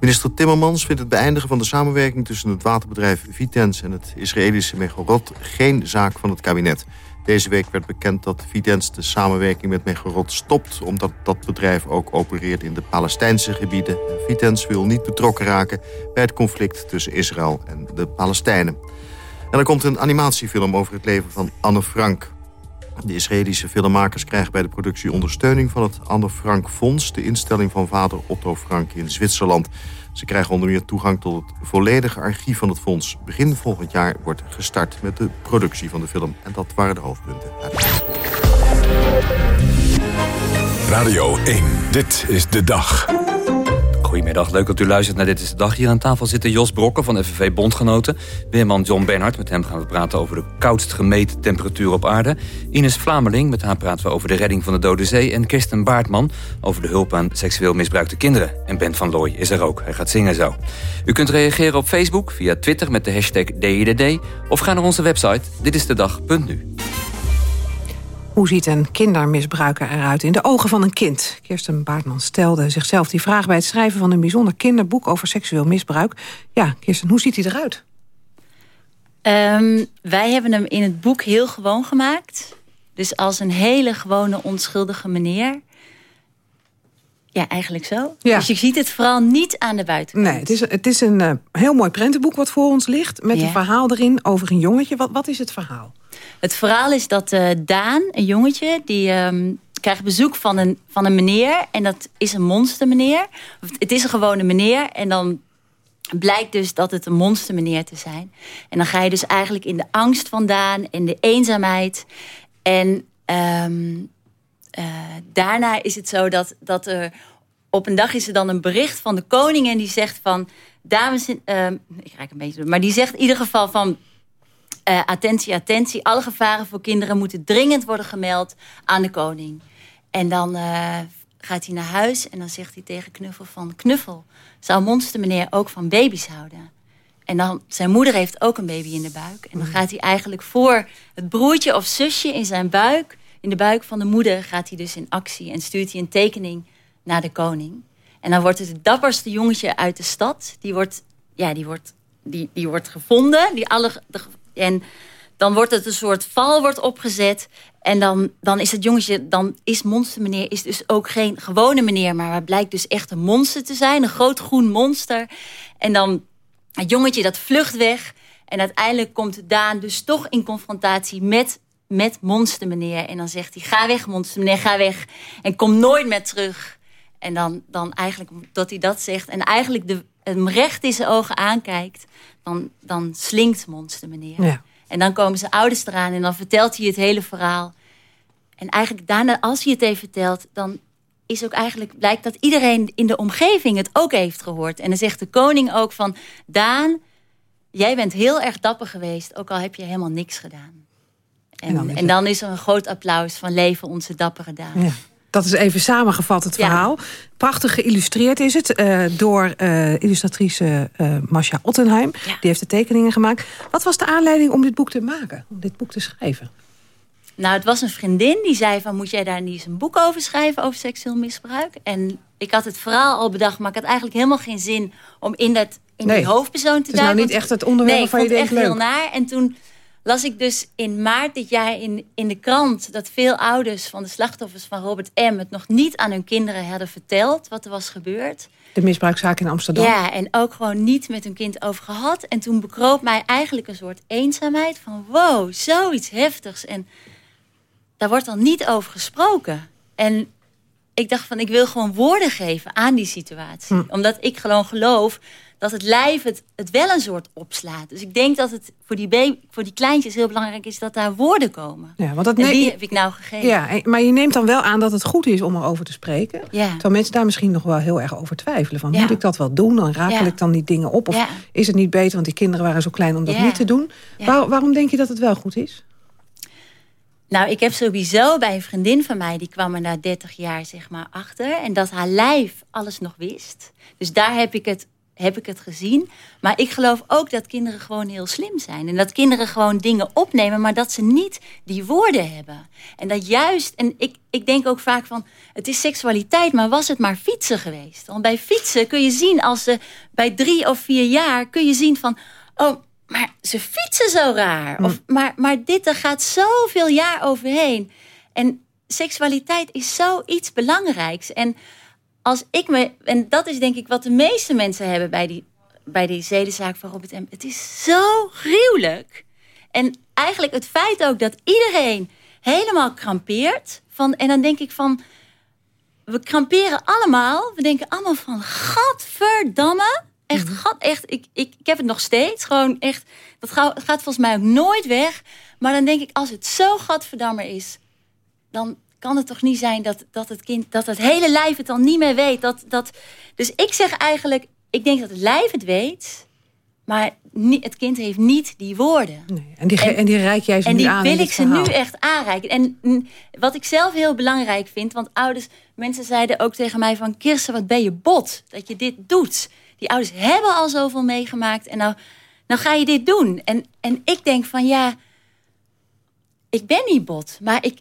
Minister Timmermans vindt het beëindigen van de samenwerking tussen het waterbedrijf Vitens en het Israëlische Megorot geen zaak van het kabinet. Deze week werd bekend dat Vitens de samenwerking met Megorot stopt... omdat dat bedrijf ook opereert in de Palestijnse gebieden. En Vitens wil niet betrokken raken bij het conflict tussen Israël en de Palestijnen. En er komt een animatiefilm over het leven van Anne Frank. De Israëlische filmmakers krijgen bij de productie ondersteuning van het Anne Frank Fonds... de instelling van vader Otto Frank in Zwitserland. Ze krijgen onder meer toegang tot het volledige archief van het fonds. Begin volgend jaar wordt gestart met de productie van de film. En dat waren de hoofdpunten. Radio 1, dit is de dag. Goedemiddag, leuk dat u luistert naar Dit is de Dag. Hier aan tafel zitten Jos Brokken van FNV Bondgenoten. Weerman John Bernhard, met hem gaan we praten over de koudst gemeten temperatuur op aarde. Ines Vlamerling, met haar praten we over de redding van de Dode Zee. En Kirsten Baartman over de hulp aan seksueel misbruikte kinderen. En Ben van Looy is er ook, hij gaat zingen zo. U kunt reageren op Facebook, via Twitter met de hashtag DIDD... of ga naar onze website ditistedag.nu. Hoe ziet een kindermisbruiker eruit in de ogen van een kind? Kirsten Baartman stelde zichzelf die vraag bij het schrijven van een bijzonder kinderboek over seksueel misbruik. Ja, Kirsten, hoe ziet hij eruit? Um, wij hebben hem in het boek heel gewoon gemaakt. Dus als een hele gewone onschuldige meneer. Ja, eigenlijk zo. Ja. Dus je ziet het vooral niet aan de buitenkant. Nee, het is, het is een uh, heel mooi prentenboek wat voor ons ligt... met Ja. een verhaal erin over een jongetje. Wat, wat is het verhaal? Het verhaal is dat uh, Daan, een jongetje, die um, krijgt bezoek van een, van een meneer. En dat is een monstermeneer. Of Het is een gewone meneer. En dan blijkt dus dat het een monstermeneer te zijn. En dan ga je dus eigenlijk in de angst van Daan en de eenzaamheid. En um, uh, daarna is het zo dat, dat er op een dag is er dan een bericht van de koning en die zegt van dames en uh, ik raak een beetje door, maar die zegt in ieder geval van uh, attentie, attentie, alle gevaren voor kinderen moeten dringend worden gemeld aan de koning. En dan uh, gaat hij naar huis en dan zegt hij tegen Knuffel van Knuffel, zou monstermeneer ook van baby's houden? En dan, zijn moeder heeft ook een baby in de buik. En dan gaat hij eigenlijk voor het broertje of zusje in zijn buik, in de buik van de moeder, gaat hij dus in actie en stuurt hij een tekening naar de koning. En dan wordt het het dapperste jongetje uit de stad. Die wordt, ja, die wordt, die, die wordt gevonden. Die alle, de, en dan wordt het een soort val wordt opgezet. En dan, dan is het jongetje, dan is monstermeneer is dus ook geen gewone meneer. Maar het blijkt dus echt een monster te zijn. Een groot groen monster. En dan het jongetje dat vlucht weg. En uiteindelijk komt Daan dus toch in confrontatie met, met monstermeneer. En dan zegt hij, ga weg monstermeneer, ga weg. En kom nooit meer terug. En dan, dan eigenlijk dat hij dat zegt. En eigenlijk de, hem recht in zijn ogen aankijkt. Dan, dan slinkt monster meneer. Ja. En dan komen zijn ouders eraan. En dan vertelt hij het hele verhaal. en eigenlijk daarna, als hij het even vertelt... dan is ook eigenlijk, blijkt dat iedereen in de omgeving het ook heeft gehoord. En dan zegt de koning ook van... Daan, jij bent heel erg dapper geweest, ook al heb je helemaal niks gedaan. En, en, dan, is, en dan is er een groot applaus van leven onze dappere Daan. Ja. Dat is even samengevat het verhaal. Prachtig geïllustreerd is het uh, door uh, illustratrice uh, Masha Ottenheim. Die heeft de tekeningen gemaakt. Wat was de aanleiding om dit boek te maken? Om dit boek te schrijven? Nou, het was een vriendin die zei van... moet jij daar niet eens een boek over schrijven over seksueel misbruik? En ik had het verhaal al bedacht... maar ik had eigenlijk helemaal geen zin om in, dat, in nee, die hoofdpersoon te duiken. Het is nou niet echt het onderwerp nee, van je denkt Nee, ik vond het echt heel naar. En toen las ik dus in maart dit jaar in, in de krant... dat veel ouders van de slachtoffers van Robert M. het nog niet aan hun kinderen hadden verteld... wat er was gebeurd. De misbruikzaak in Amsterdam. Ja, en ook gewoon niet met hun kind over gehad. En toen bekroop mij eigenlijk een soort eenzaamheid van... wow, zoiets heftigs. En daar wordt dan niet over gesproken. En ik dacht van, ik wil gewoon woorden geven aan die situatie. Hm. Omdat ik gewoon geloof dat het lijf het, het wel een soort opslaat. Dus ik denk dat het voor die, baby, voor die kleintjes heel belangrijk is dat daar woorden komen. Ja, want dat en die heb ik nou gegeven. Ja, maar je neemt dan wel aan dat het goed is om erover te spreken. Ja. Terwijl mensen daar misschien nog wel heel erg over twijfelen. Van, Moet ik dat wel doen? Dan rakel Ja. ik dan die dingen op? Of Ja. is het niet beter, want die kinderen waren zo klein om dat niet te doen? Waar- waarom denk je dat het wel goed is? Nou, ik heb sowieso bij een vriendin van mij... die kwam er na 30 jaar zeg maar achter. En dat haar lijf alles nog wist. Dus daar heb ik het, heb ik het gezien. Maar ik geloof ook dat kinderen gewoon heel slim zijn. En dat kinderen gewoon dingen opnemen... maar dat ze niet die woorden hebben. En dat juist... En ik, ik denk ook vaak van... het is seksualiteit, maar was het maar fietsen geweest? Want bij fietsen kun je zien als ze bij drie of vier jaar... kun je zien van... oh, maar ze fietsen zo raar. Of, maar, maar dit, er gaat zoveel jaar overheen. En seksualiteit is zoiets belangrijks. En als ik me, en dat is denk ik wat de meeste mensen hebben bij die, bij die zedenzaak van Robert M. Het is zo gruwelijk. En eigenlijk het feit ook dat iedereen helemaal krampeert. Van, en dan denk ik van, we kramperen allemaal. We denken allemaal van, gadverdamme. Echt, gat, echt ik, ik, ik heb het nog steeds. Gewoon echt, dat gaat volgens mij ook nooit weg. Maar dan denk ik, als het zo gadverdammer is... dan kan het toch niet zijn dat, dat het kind, dat het hele lijf het dan niet meer weet. Dat, dat, dus ik zeg eigenlijk, ik denk dat het lijf het weet... maar niet, het kind heeft niet die woorden. En die, ge- en, die reik jij ze En nu die aan in wil dit ik ze nu echt aanreiken. En wat ik zelf heel belangrijk vind, want ouders, mensen zeiden ook tegen mij van Kirsten, wat ben je bot dat je dit doet. Die ouders hebben al zoveel meegemaakt en nou, nou ga je dit doen. En, en ik denk van ja, ik ben niet bot, maar ik,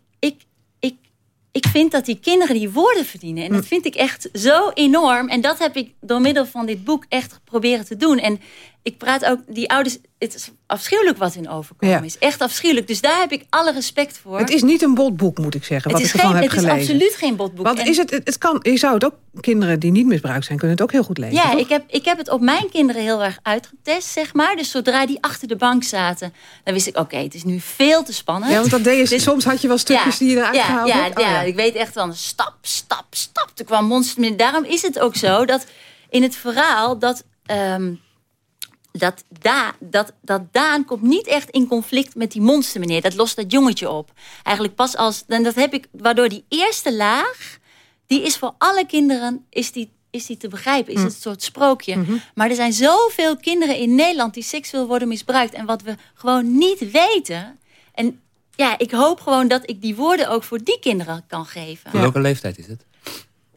ik vind dat die kinderen die woorden verdienen. En Hm. dat vind ik echt zo enorm. En dat heb ik door middel van dit boek echt proberen te doen. En ik praat ook, die ouders, het is afschuwelijk wat hun overkomen Ja. is. Echt afschuwelijk. Dus daar heb ik alle respect voor. Het is niet een botboek, moet ik zeggen, Het wat is ik ervan geen- heb het is gelezen. absoluut geen botboek. Want En- is het, het, kan, je zou het ook, kinderen die niet misbruikt zijn, kunnen het ook heel goed lezen. Ja, toch? ik heb, ik heb het op mijn kinderen heel erg uitgetest, zeg maar. Dus zodra die achter de bank zaten, dan wist ik... oké, het is nu veel te spannend. Ja, want dat deed je, Dus- soms had je wel stukjes die je eruit ja, gehaald ja. Oh, ja, ik weet echt van stap, stap, stap. Er kwam monster. Daarom is het ook zo dat in het verhaal... dat, ehm, dat, Da, dat, dat Daan komt niet echt in conflict met die monster meneer. Dat lost dat jongetje op. Eigenlijk pas als... En dat heb ik, waardoor die eerste laag... die is voor alle kinderen is die, is die te begrijpen. Is Hm. het een soort sprookje. Mhm. Maar er zijn zoveel kinderen in Nederland... die seksueel worden misbruikt. En wat we gewoon niet weten... En ja, ik hoop gewoon dat ik die woorden ook voor die kinderen kan geven. Welke leeftijd is het?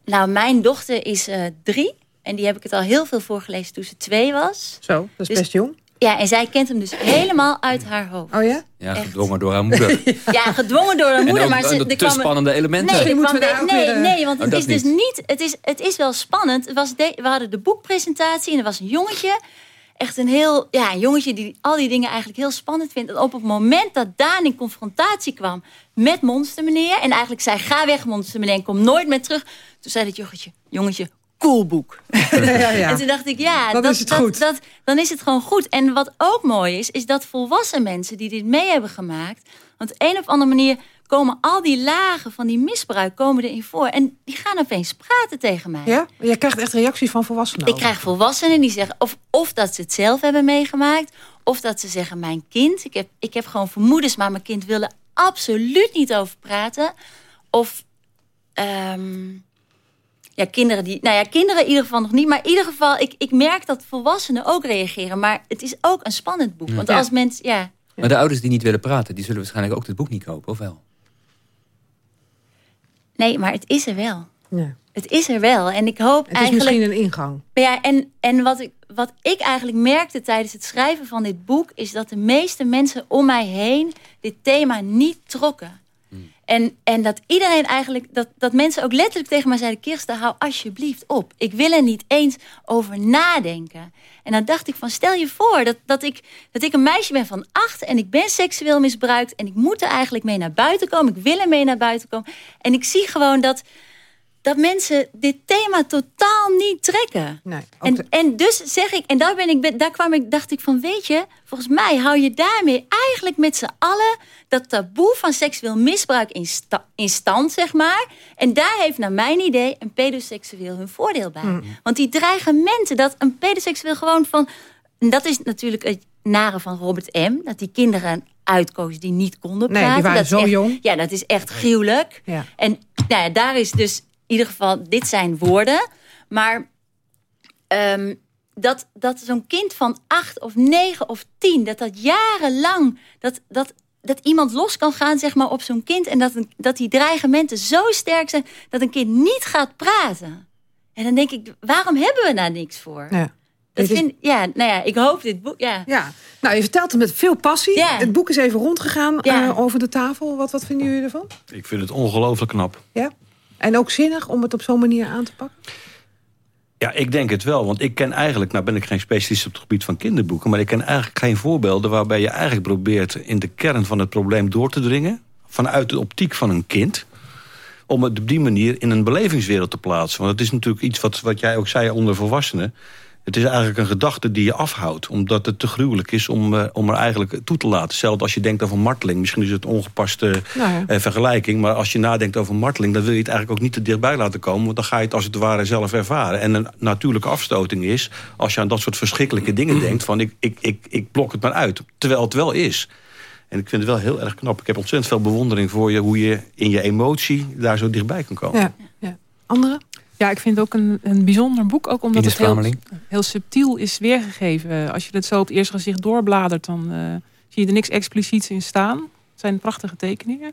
Nou, mijn dochter is eh, drie. En die heb ik het al heel veel voorgelezen toen ze twee was. Zo, dat is Dus- best jong. Ja, en zij kent hem dus helemaal uit haar hoofd. Oh ja? Ja, gedwongen door haar moeder. [LAUGHS] Ja, gedwongen door haar moeder. ook maar ze, de er te kwam- spannende elementen. Nee, kwam we nee, weer, eh, nee, want Oh, het is dus niet. niet... Het is, het is wel spannend. Het was de- we hadden de boekpresentatie en er was een jongetje. Echt een heel... Ja, een jongetje die al die dingen eigenlijk heel spannend vindt. En op het moment dat Daan in confrontatie kwam met Monster Meneer... en eigenlijk zei, ga weg Monster Meneer en kom nooit meer terug. Toen zei dat jongetje, jongetje, cool boek. Ja, ja. [LAUGHS] En toen dacht ik, ja, Dan dat, is het dat- goed. dat- dan is het gewoon goed. En wat ook mooi is, is dat volwassen mensen die dit mee hebben gemaakt... want op een of andere manier komen al die lagen van die misbruik komen erin voor. En die gaan opeens praten tegen mij. Ja? Je krijgt echt reacties van volwassenen. Ik krijg volwassenen die zeggen, of, of dat ze het zelf hebben meegemaakt... of dat ze zeggen, mijn kind, ik heb, ik heb gewoon vermoedens... maar mijn kind wilde absoluut niet over praten. Of ehm, ja, kinderen die. Nou ja, kinderen in ieder geval nog niet. Maar in ieder geval, ik, ik merk dat volwassenen ook reageren. Maar het is ook een spannend boek. Want Ja. als mensen. Ja, Maar de ouders die niet willen praten, die zullen waarschijnlijk ook dit boek niet kopen, of wel? nee, maar het is er wel. Ja. Het is er wel. En ik hoop Het is eigenlijk. misschien een ingang. Maar Ja, en, en wat, ik, wat ik eigenlijk merkte tijdens het schrijven van dit boek... is dat de meeste mensen om mij heen dit thema niet trokken. En, en dat iedereen eigenlijk... Dat, dat mensen ook letterlijk tegen mij zeiden... Kirsten, hou alsjeblieft op. Ik wil er niet eens over nadenken. En dan dacht ik van, stel je voor dat, dat, ik, dat ik een meisje ben van acht... en ik ben seksueel misbruikt... en ik moet er eigenlijk mee naar buiten komen. Ik wil er mee naar buiten komen. En ik zie gewoon dat dat mensen dit thema totaal niet trekken. en, en dus zeg ik, en daar, ben ik, daar kwam ik, dacht ik van, weet je, volgens mij hou je daarmee eigenlijk met z'n allen dat taboe van seksueel misbruik in, sta- in stand, zeg maar. En daar heeft naar mijn idee een pedoseksueel hun voordeel bij. Hmm. Want die dreigementen dat een pedoseksueel gewoon van, en dat is natuurlijk het nare van Robert M. Dat die kinderen uitkozen die niet konden Nee, die praten. waren dat zo echt- jong. Ja, dat is echt gruwelijk. Ja. En nou ja, daar is dus ieder geval, dit zijn woorden. Maar ehm, dat, dat zo'n kind van acht of negen of tien, dat dat jarenlang, dat, dat, dat iemand los kan gaan zeg maar, op zo'n kind. En dat, een, dat die dreigementen zo sterk zijn dat een kind niet gaat praten. En dan denk ik, waarom hebben we daar niks voor? Ja. Dat vind, ja, nou ja, ik hoop dit boek. Ja. Ja, nou, je vertelt het met veel passie. Ja. Het boek is even rondgegaan Ja. eh, over de tafel. Wat, wat vinden jullie ervan? Ik vind het ongelooflijk knap. Ja? En ook zinnig om het op zo'n manier aan te pakken? Ja, ik denk het wel. Want ik ken eigenlijk, nou ben ik geen specialist op het gebied van kinderboeken... maar ik ken eigenlijk geen voorbeelden waarbij je eigenlijk probeert... in de kern van het probleem door te dringen... vanuit de optiek van een kind... om het op die manier in een belevingswereld te plaatsen. Want het is natuurlijk iets wat, wat jij ook zei onder volwassenen... Het is eigenlijk een gedachte die je afhoudt. Omdat het te gruwelijk is om, eh, om er eigenlijk toe te laten. Zelfs als je denkt over marteling. Misschien is het een ongepaste Nou ja. eh, vergelijking. Maar als je nadenkt over marteling... dan wil je het eigenlijk ook niet te dichtbij laten komen. Want dan ga je het als het ware zelf ervaren. En een natuurlijke afstoting is... als je aan dat soort verschrikkelijke dingen denkt... van ik, ik, ik, ik blok het maar uit. Terwijl het wel is. En ik vind het wel heel erg knap. Ik heb ontzettend veel bewondering voor je... hoe je in je emotie daar zo dichtbij kan komen. Ja. ja. Andere? Ja, ik vind het ook een, een bijzonder boek. Ook omdat het heel, heel subtiel is weergegeven. Als je het zo op het eerste gezicht doorbladert... dan eh, zie je er niks expliciets in staan. Het zijn prachtige tekeningen.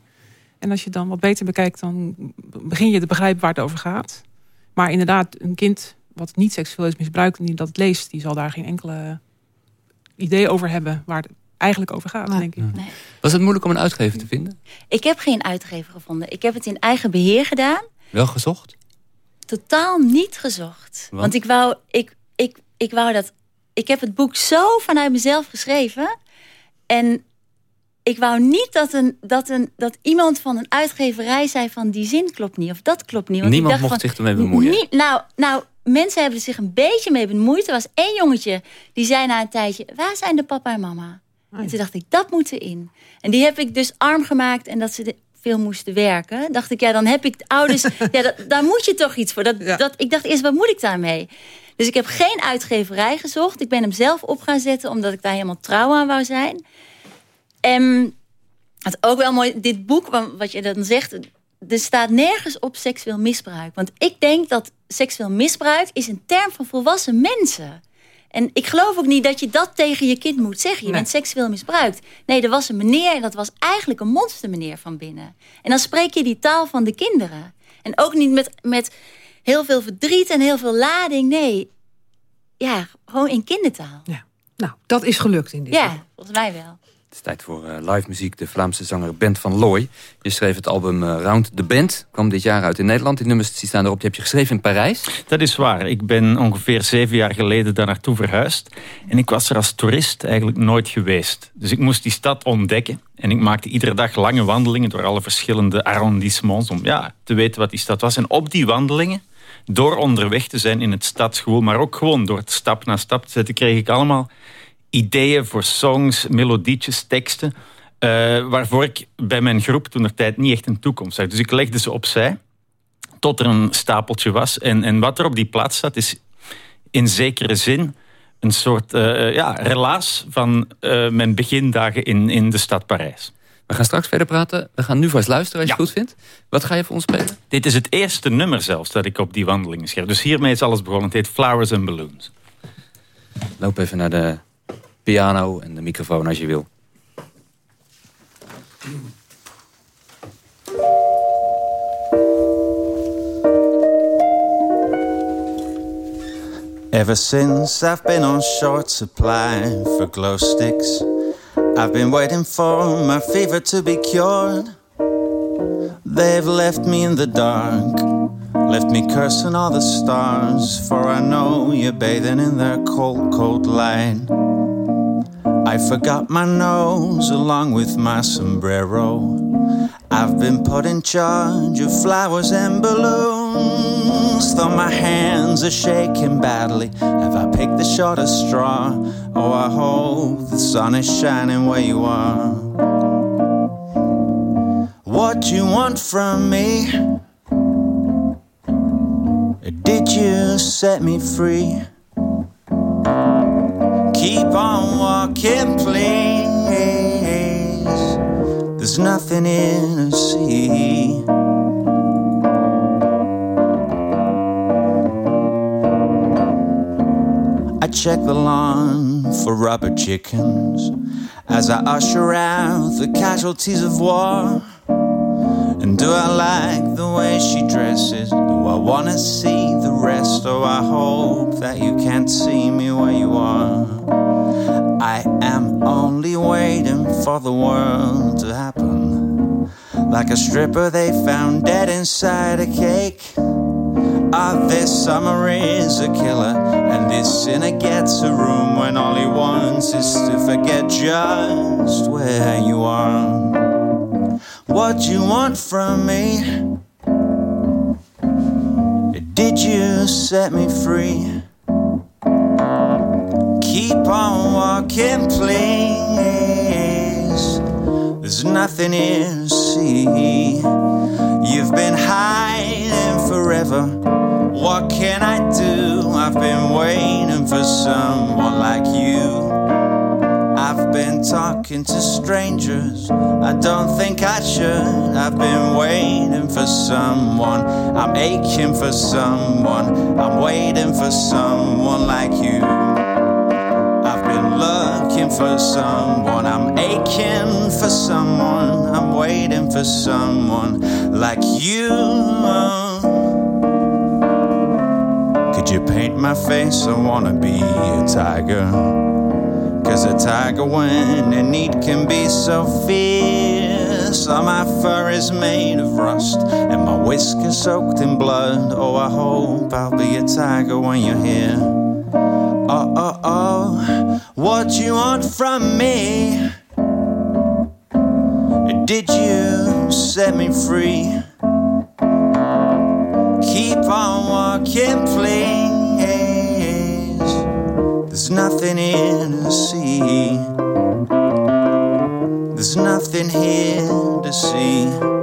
En als je het dan wat beter bekijkt... dan begin je te begrijpen waar het over gaat. Maar inderdaad, een kind wat niet seksueel is misbruikt... en die dat leest, die zal daar geen enkele idee over hebben... waar het eigenlijk over gaat, denk ik. Was het moeilijk om een uitgever te vinden? Ik heb geen uitgever gevonden. Ik heb het in eigen beheer gedaan. Wel gezocht? Totaal niet gezocht. Want? Want, ik wou, ik, ik, ik wou dat. Ik heb het boek zo vanuit mezelf geschreven. En ik wou niet dat, een, dat, een, dat iemand van een uitgeverij zei van die zin klopt niet of dat klopt niet. Want Niemand ik dacht mocht van, zich ermee bemoeien. nou, nou, mensen hebben er zich een beetje mee bemoeid. Er was één jongetje die zei na een tijdje: waar zijn de papa en mama? En toen dacht ik, dat moet erin. En die heb ik dus arm gemaakt en dat ze de- veel moesten werken. Dacht ik, ja, dan heb ik de ouders... [LAUGHS] ja, dat, daar moet je toch iets voor. Dat, dat, ik dacht eerst, wat moet ik daarmee? Dus ik heb geen uitgeverij gezocht. Ik ben hem zelf op gaan zetten, omdat ik daar helemaal trouw aan wou zijn. En het ook wel mooi, dit boek, wa- wat je dan zegt... er staat nergens op seksueel misbruik. Want ik denk dat seksueel misbruik is een term van volwassen mensen. En ik geloof ook niet dat je dat tegen je kind moet zeggen. Je Nee. bent seksueel misbruikt. Nee, er was een meneer en dat was eigenlijk een monstermeneer van binnen. En dan spreek je die taal van de kinderen. En ook niet met, met heel veel verdriet en heel veel lading. Nee, ja, gewoon in kindertaal. Nou, dat is gelukt in dit. Ja, volgens mij wel. Het is tijd voor eh, live muziek. De Vlaamse zanger Bent van Looy. Je schreef het album eh, Round the Band. Kwam dit jaar uit in Nederland. Die nummers die staan erop. Die heb je geschreven in Parijs. Dat is waar. Ik ben ongeveer zeven jaar geleden daar naartoe verhuisd. En ik was er als toerist eigenlijk nooit geweest. Dus ik moest die stad ontdekken. En ik maakte iedere dag lange wandelingen door alle verschillende arrondissements. Om ja, te weten wat die stad was. En op die wandelingen, door onderweg te zijn in het stadsgevoel... maar ook gewoon door het stap na stap te zetten... kreeg ik allemaal ideeën voor songs, melodietjes, teksten... eh, waarvoor ik bij mijn groep toen de tijd niet echt een toekomst zag. Dus ik legde ze opzij tot er een stapeltje was. En, en wat er op die plaats staat is in zekere zin een soort eh, ja, relaas van mijn begindagen in, in de stad Parijs. We gaan straks verder praten. We gaan nu vast luisteren als je het goed vindt. Wat ga je voor ons spelen? Dit is het eerste nummer zelfs dat ik op die wandeling schreef. Dus hiermee is alles begonnen. Het heet Flowers and Balloons. Loop even naar de piano en de microfoon als je wil. Ever since I've been on short supply for glow sticks, I've been waiting for my fever to be cured. They've left me in the dark, left me cursing all the stars, for I know you're bathing in their cold, cold light. I forgot my nose along with my sombrero. I've been put in charge of flowers and balloons. Though my hands are shaking badly, have I picked the shortest straw? Oh, I hope the sun is shining where you are. What you want from me? Did you set me free? On walking, please. There's nothing in the sea. I check the lawn for rubber chickens as I usher out the casualties of war. And do I like the way she dresses? Do I wanna see the rest? Oh, I hope that you can't see me where you are. I am only waiting for the world to happen. Like a stripper they found dead inside a cake. Ah, this summer is a killer, and this sinner gets a room when all he wants is to forget just where you are. What you want from me? Did you set me free? Please. There's nothing in the sea. You've been hiding forever. What can I do? I've been waiting for someone like you. I've been talking to strangers. I don't think I should. I've been waiting for someone. I'm aching for someone. I'm waiting for someone like you. Looking for someone. I'm aching for someone. I'm waiting for someone like you. Could you paint my face? I wanna be a tiger. Cause a tiger, when in need, can be so fierce. All my fur is made of rust, and my whiskers soaked in blood. Oh, I hope I'll be a tiger when you're here. Oh, oh, oh, what you want from me? Did you set me free? Keep on walking, please. There's nothing in the sea. There's nothing here to see.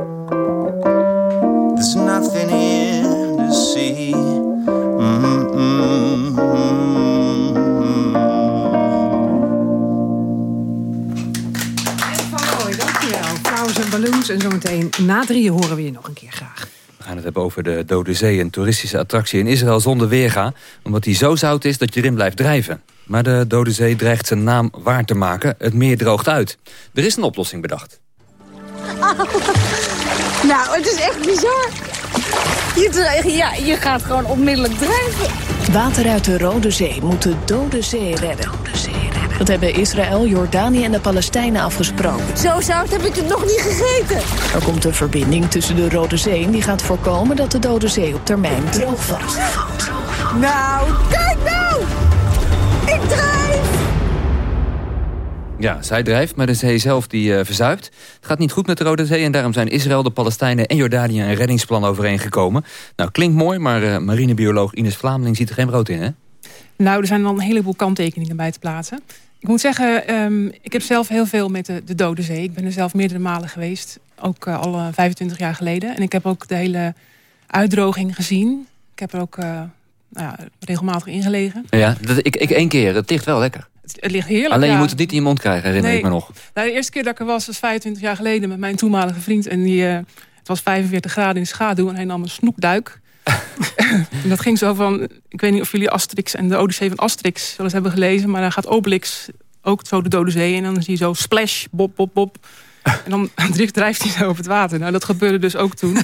En zometeen na drieën horen we je nog een keer graag. We gaan het hebben over de Dode Zee, een toeristische attractie in Israël zonder weerga. Omdat die zo zout is dat je erin blijft drijven. Maar de Dode Zee dreigt zijn naam waar te maken. Het meer droogt uit. Er is een oplossing bedacht. [LAUGHS] Nou, het is echt bizar. Je, ja, je gaat gewoon onmiddellijk drijven. Water uit de Rode Zee moet de Dode Zee redden. Dat hebben Israël, Jordanië en de Palestijnen afgesproken. Zo zout heb ik het nog niet gegeten. Er komt een verbinding tussen de Rode Zee... die gaat voorkomen dat de Dode Zee op termijn droog valt. Nou, kijk nou! Ik drijf! Ja, zij drijft, maar de zee zelf die uh, verzuipt. Het gaat niet goed met de Rode Zee en daarom zijn Israël, de Palestijnen en Jordanië een reddingsplan overeengekomen. Nou, klinkt mooi, maar uh, marinebioloog Ines Vlameling ziet er geen brood in, hè? Nou, er zijn dan een heleboel kanttekeningen bij te plaatsen. Ik moet zeggen, um, ik heb zelf heel veel met de, de Dode Zee. Ik ben er zelf meerdere malen geweest, ook uh, al 25 jaar geleden. En ik heb ook de hele uitdroging gezien. Ik heb er ook nou ja, regelmatig ingelegen. Ja, dat, ik, ik één keer. Het ligt wel lekker. het ligt heerlijk. Alleen je ja. moet het niet in je mond krijgen, herinner Nee. ik me nog. Nou, de eerste keer dat ik er was, was 25 jaar geleden met mijn toenmalige vriend. En die, eh, het was 45 graden in de schaduw en hij nam een snoekduik. En dat ging zo van, ik weet niet of jullie Asterix en de Odyssee van Asterix wel eens hebben gelezen. Maar dan gaat Obelix ook zo de Dode Zee in. En dan zie je zo splash, bop, bop, bop. En dan [LAUGHS] drijft hij zo op het water. Nou, dat gebeurde dus ook toen.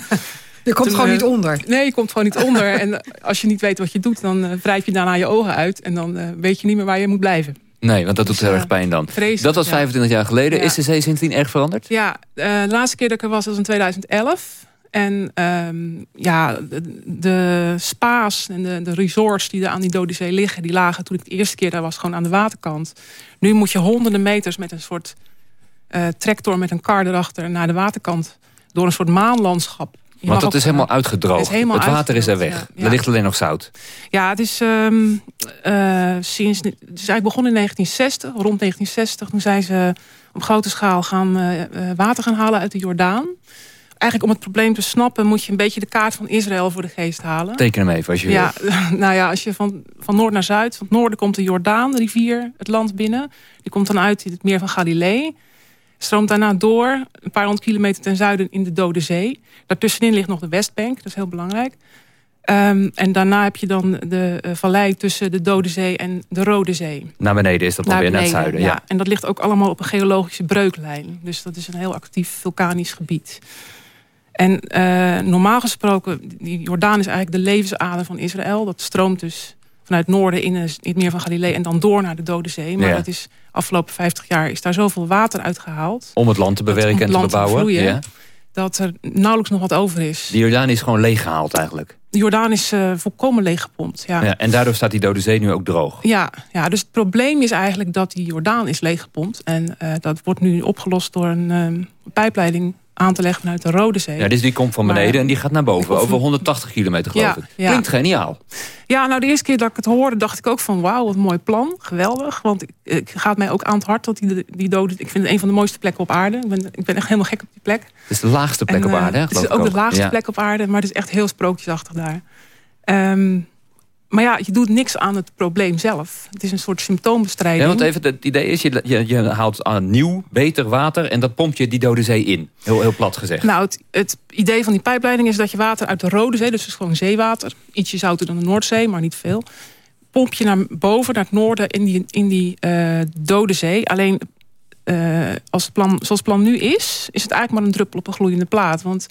Je komt Toen, gewoon eh, niet onder. Nee, je komt gewoon niet onder. En als je niet weet wat je doet, dan eh, wrijf je daarna je ogen uit. En dan eh, weet je niet meer waar je moet blijven. Nee, want dat doet heel erg pijn dan. Dus, vreselijk, Dat was ja. 25 jaar geleden. Ja. Is de zee sindsdien erg veranderd? Ja, eh, de laatste keer dat ik er was, was in 2011. En ehm, ja, de, de spa's en de, de resorts die er aan die Dode Zee liggen... die lagen toen ik de eerste keer daar was gewoon aan de waterkant. Nu moet je honderden meters met een soort eh, tractor met een kar erachter... naar de waterkant door een soort maanlandschap. Je Want dat is ook- helemaal uitgedroogd. Het is helemaal het water is er weg. uitgedroogd, ja. Er ligt alleen nog zout. Ja, het is ehm, eh, sinds. Het is eigenlijk begonnen in 1960, rond 1960. Toen zijn ze op grote schaal gaan eh, water gaan halen uit de Jordaan. Eigenlijk om het probleem te snappen moet je een beetje de kaart van Israël voor de geest halen. Teken hem even als je Ja, wil. [LAUGHS] nou ja, als je van, van noord naar zuid. Van het noorden komt de Jordaan, de rivier, het land binnen. Die komt dan uit in het meer van Galilee. Stroomt daarna door, een paar honderd kilometer ten zuiden in de Dode Zee. Daartussenin ligt nog de Westbank, dat is heel belangrijk. Ehm, en daarna heb je dan de eh, vallei tussen de Dode Zee en de Rode Zee. Naar beneden is dat dan weer naar het zuiden. Ja. En dat ligt ook allemaal op een geologische breuklijn. Dus dat is een heel actief vulkanisch gebied. En eh, normaal gesproken, die Jordaan is eigenlijk de levensader van Israël. Dat stroomt dus vanuit het noorden in, het- het meer van Galilee... en dan door naar de Dode Zee. Maar Ja. dat is afgelopen 50 jaar is daar zoveel water uitgehaald... Om het land te bewerken en te land te bebouwen. bevroeien. ja. dat er nauwelijks nog wat over is. De Jordaan is gewoon leeggehaald eigenlijk. De Jordaan is eh, volkomen leeggepompt. Ja. Ja. en daardoor staat die Dode Zee nu ook droog. Ja, ja, dus het probleem is eigenlijk dat die Jordaan is leeggepompt. En eh, dat wordt nu opgelost door een pijpleiding aan te leggen vanuit de Rode Zee. Ja, dus die komt van beneden Maar- en die gaat naar boven. Over 180 kilometer geloof Ja, ik. ja. Klinkt geniaal. Ja, nou de eerste keer dat ik het hoorde dacht ik ook van wauw, wat een mooi plan. Geweldig, want ik, ik gaat mij ook aan het hart dat die, die dode... Ik vind het een van de mooiste plekken op aarde. Ik ben, ik ben echt helemaal gek op die plek. Het is de laagste plek En, op eh, aarde, hè, Het is ook de laagste Ja. plek op aarde, maar het is echt heel sprookjesachtig daar. Ehm, maar ja, je doet niks aan het probleem zelf. Het is een soort symptoombestrijding. Ja, want even, het idee is, je, je, je haalt aan nieuw, beter water... en dat pompt je die Dode Zee in. Heel, heel plat gezegd. Nou, het, het idee van die pijpleiding is dat je water uit de Rode Zee... dus het is gewoon zeewater, ietsje zouter dan de Noordzee, maar niet veel... pomp je naar boven, naar het noorden, in die, in die eh, Dode Zee. Alleen, eh, als het plan, zoals het plan nu is... is het eigenlijk maar een druppel op een gloeiende plaat. Want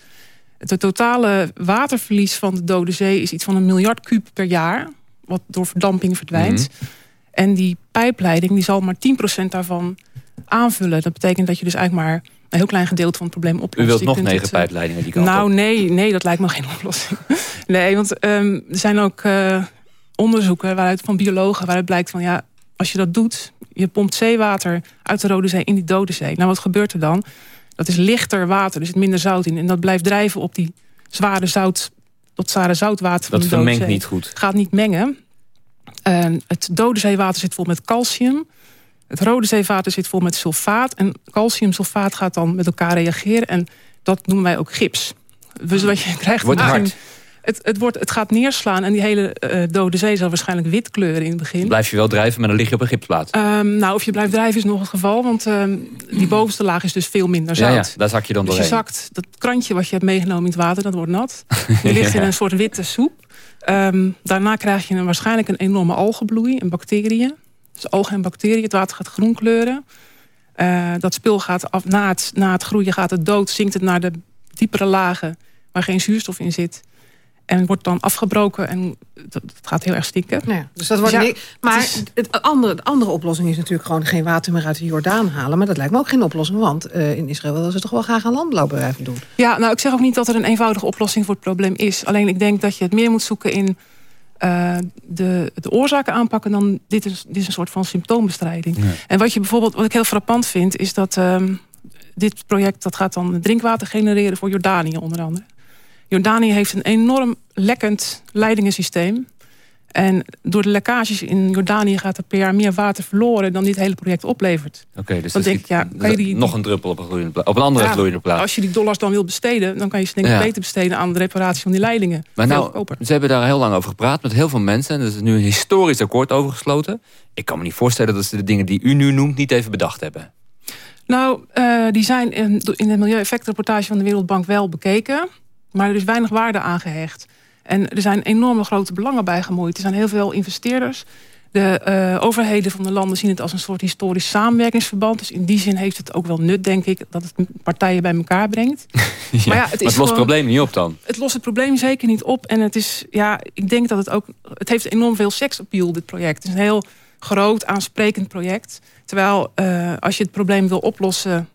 het totale waterverlies van de Dode Zee... is iets van een miljard kuub per jaar... wat door verdamping verdwijnt. Mhm. En die pijpleiding die zal maar 10% daarvan aanvullen. Dat betekent dat je dus eigenlijk maar een heel klein gedeelte van het probleem oplost. U wilt nog negen het, eh, pijpleidingen die kant Nou op. nee, nee, dat lijkt me geen [LAUGHS] oplossing. nee, want ehm, er zijn ook eh, onderzoeken waaruit, van biologen... waaruit blijkt van ja, als je dat doet... je pompt zeewater uit de Rode Zee in die Dode Zee. Nou, wat gebeurt er dan? Dat is lichter water, er zit minder zout in. En dat blijft drijven op die zware zout... dat zware zoutwater Dat vermengt niet goed. Het gaat niet mengen. En het Dode Zeewater zit vol met calcium. Het Rode Zeewater zit vol met sulfaat. En calciumsulfaat gaat dan met elkaar reageren. En dat noemen wij ook gips. Dus wat je krijgt... Wordt hard. Het, het, wordt, het gaat neerslaan en die hele eh, Dode Zee zal waarschijnlijk wit kleuren in het begin. Blijf je wel drijven, maar dan lig je op een gipsplaat. Ehm, nou, of je blijft drijven is nog het geval. Want ehm, die bovenste laag is dus veel minder zout. ja, daar zak je dan Dus je doorheen. zakt dat krantje wat je hebt meegenomen in het water, dat wordt nat. [LAUGHS] Je ligt in een soort witte soep. Ehm, daarna krijg je een, waarschijnlijk een enorme algenbloei en bacteriën. Dus algen en bacteriën, het water gaat groen kleuren. Eh, dat spul gaat af, na het, na het groeien gaat het dood, zinkt het naar de diepere lagen waar geen zuurstof in zit. En wordt dan afgebroken en dat, dat gaat heel erg stinken. Ja, dus dat wordt ja, ni- maar het is- het andere, de andere oplossing is natuurlijk gewoon geen water meer uit de Jordaan halen. Maar dat lijkt me ook geen oplossing, want eh, in Israël willen ze toch wel graag aan landbouwbedrijven doen. Ja, nou, ik zeg ook niet dat er een eenvoudige oplossing voor het probleem is. Alleen ik denk dat je het meer moet zoeken in eh, de, de oorzaken aanpakken... dan dit is, dit is een soort van symptoombestrijding. En wat je bijvoorbeeld, wat ik heel frappant vind... is dat ehm, dit project dat gaat dan drinkwater genereren voor Jordanië onder andere. Jordanië heeft een enorm lekkend leidingensysteem. En door de lekkages in Jordanië gaat er per jaar meer water verloren... dan dit hele project oplevert. Oké, dus Dan denk ik, ja, kan je die- nog een druppel op een, gloeiende op een andere Ja, gloeiende plaat. Als je die dollars dan wil besteden... dan kan je ze denk ik Ja. beter besteden aan de reparatie van die leidingen. Maar nou, ze hebben daar heel lang over gepraat met heel veel mensen. En er is nu een historisch akkoord over gesloten. Ik kan me niet voorstellen dat ze de dingen die u nu noemt niet even bedacht hebben. Nou, eh, die zijn in, in de milieueffectrapportage van de Wereldbank wel bekeken. Maar er is weinig waarde aan gehecht. En er zijn enorme grote belangen bij gemoeid. Er zijn heel veel investeerders. De eh, overheden van de landen zien het als een soort historisch samenwerkingsverband. Dus in die zin heeft het ook wel nut, denk ik, dat het partijen bij elkaar brengt. [LAUGHS] Ja, Maar ja, het het lost het probleem niet op dan. Het lost het probleem zeker niet op. En het is, ja, ik denk dat het ook. Het heeft enorm veel seksappeal, dit project. Het is een heel groot, aansprekend project. Terwijl eh, als je het probleem wil oplossen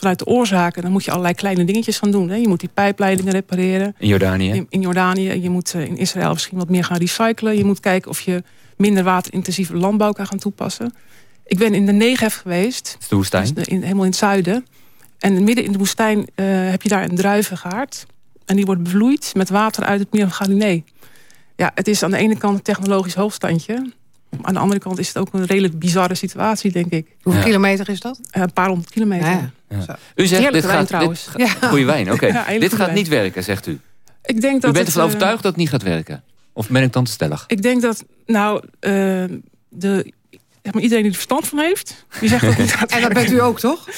vanuit de oorzaken, dan moet je allerlei kleine dingetjes gaan doen. Hè. Je moet die pijpleidingen repareren. In Jordanië. In, in Jordanië. Je moet eh, in Israël misschien wat meer gaan recyclen. Je moet kijken of je minder waterintensieve landbouw kan gaan toepassen. Ik ben in de Negev geweest. is de woestijn. Dus in, helemaal in het zuiden. En midden in de woestijn eh, heb je daar een druivengaard. En die wordt bevloeid met water uit het meer van Galilee. Ja, het is aan de ene kant een technologisch hoogstandje. Aan de andere kant is het ook een redelijk bizarre situatie, denk ik. Hoeveel kilometer is dat? Eh, een paar honderd kilometer. Ja, Ja. U zegt, Heerlijke dit wijn gaat, trouwens. Dit, Ja. Goeie wijn, oké. [LAUGHS] Dit gaat wijn. niet werken, zegt u. Ik denk U dat bent het, ervan eh, overtuigd dat het niet gaat werken? Of ben ik dan te stellig? Ik denk dat, nou, eh, de, zeg maar, iedereen die er verstand van heeft, die zegt dat het niet [LAUGHS] gaat En dat bent u ook, toch?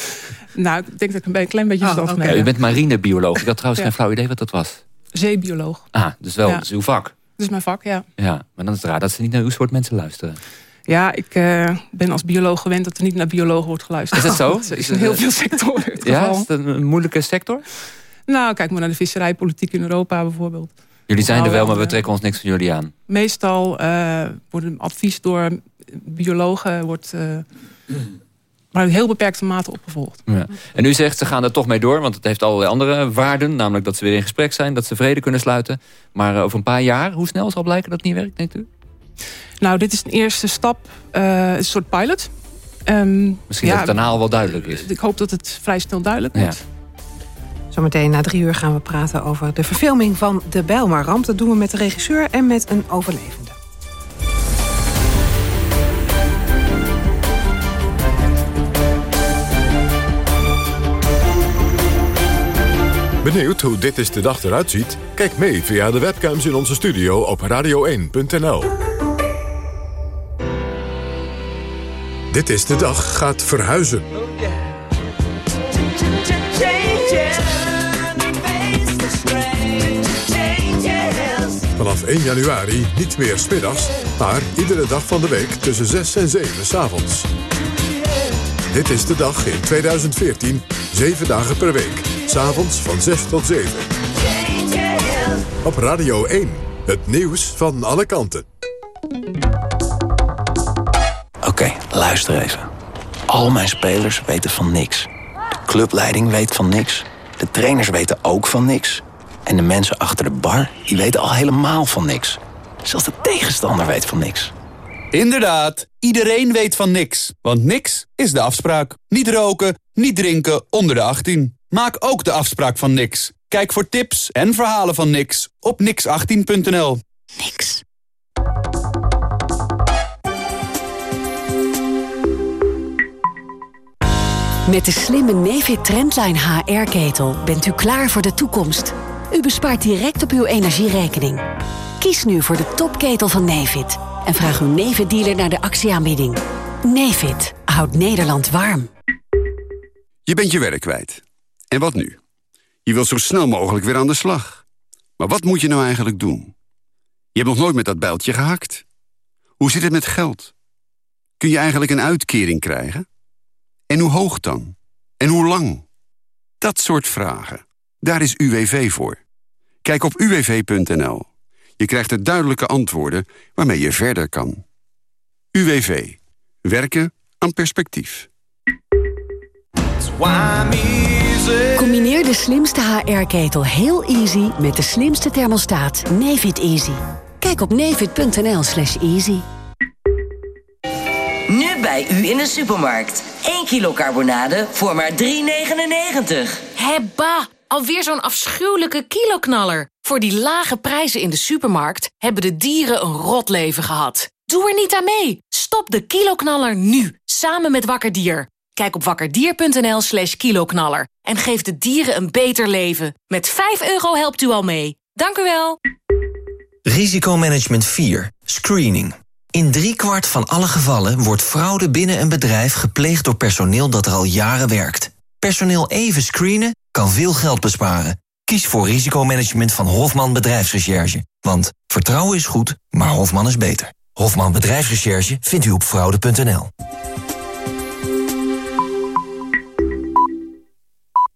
Nou, ik denk dat ik een klein beetje verstand van Ja, heb. u bent marinebioloog. Ik had trouwens Ja. geen flauw idee wat dat was. Zeebioloog. Ah, dus wel, Ja. dat is uw vak. Dat is mijn vak, ja. Ja, maar dan is het raar dat ze niet naar uw soort mensen luisteren. Ja, ik eh, ben als bioloog gewend dat er niet naar biologen wordt geluisterd. Is dat zo? [LAUGHS] Dat is in heel veel sectoren het Ja, geval. is dat een moeilijke sector? Nou, kijk maar naar de visserijpolitiek in Europa bijvoorbeeld. Jullie zijn er Nou, wel, maar we trekken ons niks van jullie aan. Meestal eh wordt een advies door biologen wordt, eh, maar in heel beperkte mate opgevolgd. Ja. En u zegt, ze gaan er toch mee door, want het heeft allerlei andere waarden. Namelijk dat ze weer in gesprek zijn, dat ze vrede kunnen sluiten. Maar eh, over een paar jaar, hoe snel zal blijken dat het niet werkt, denkt u? Nou, dit is een eerste stap, eh, een soort pilot. Ehm, Misschien ja, dat het daarna al wel duidelijk is. Ik hoop dat het vrij snel duidelijk Ja. wordt. Zometeen na drie uur gaan we praten over de verfilming van De Bijlmerramp. Dat doen we met de regisseur en met een overlevende. Benieuwd hoe dit is de dag eruit ziet? Kijk mee via de webcams in onze studio op radio1.nl. Dit is de dag gaat verhuizen. Vanaf 1 januari niet meer smiddags, maar iedere dag van de week tussen 6 en 7 's avonds. Dit is de dag in 2014, 7 dagen per week. S'avonds van 6 tot 7. Op Radio 1, het nieuws van alle kanten. Oké, luister even. Al mijn spelers weten van niks. De clubleiding weet van niks. De trainers weten ook van niks. En de mensen achter de bar, die weten al helemaal van niks. Zelfs de tegenstander weet van niks. Inderdaad, iedereen weet van niks. Want niks is de afspraak. Niet roken, niet drinken onder de 18. Maak ook de afspraak van niks. Kijk voor tips en verhalen van niks op nix18.nl. Niks. Met de slimme Nefit Trendline HR-ketel bent u klaar voor de toekomst. U bespaart direct op uw energierekening. Kies nu voor de topketel van Nefit en vraag uw Nefit-dealer naar de actieaanbieding. Nefit houdt Nederland warm. Je bent je werk kwijt. En wat nu? Je wilt zo snel mogelijk weer aan de slag. Maar wat moet je nou eigenlijk doen? Je hebt nog nooit met dat bijltje gehakt. Hoe zit het met geld? Kun je eigenlijk een uitkering krijgen? En hoe hoog dan? En hoe lang? Dat soort vragen. Daar is UWV voor. Kijk op uwv.nl. Je krijgt er duidelijke antwoorden waarmee je verder kan. UWV. Werken aan perspectief. Combineer de slimste HR-ketel heel easy met de slimste thermostaat Nefit Easy. Kijk op nefit.nl slash easy. Nu bij u in de supermarkt. 1 kilo carbonade voor maar 3,99. Hebba, alweer zo'n afschuwelijke kiloknaller. Voor Voor die lage prijzen in de supermarkt hebben de dieren een rot leven gehad. Doe er niet aan mee. Stop de kiloknaller nu, samen met Wakker Dier. Kijk op wakkerdier.nl slash kiloknaller en geef de dieren een beter leven. Met 5 euro helpt u al mee. Dank u wel. Risicomanagement 4. Screening. In driekwart van alle gevallen wordt fraude binnen een bedrijf gepleegd door personeel dat er al jaren werkt. Personeel even screenen kan veel geld besparen. Kies voor risicomanagement van Hofman Bedrijfsrecherche. Want vertrouwen is goed, maar Hofman is beter. Hofman Bedrijfsrecherche vindt u op fraude.nl.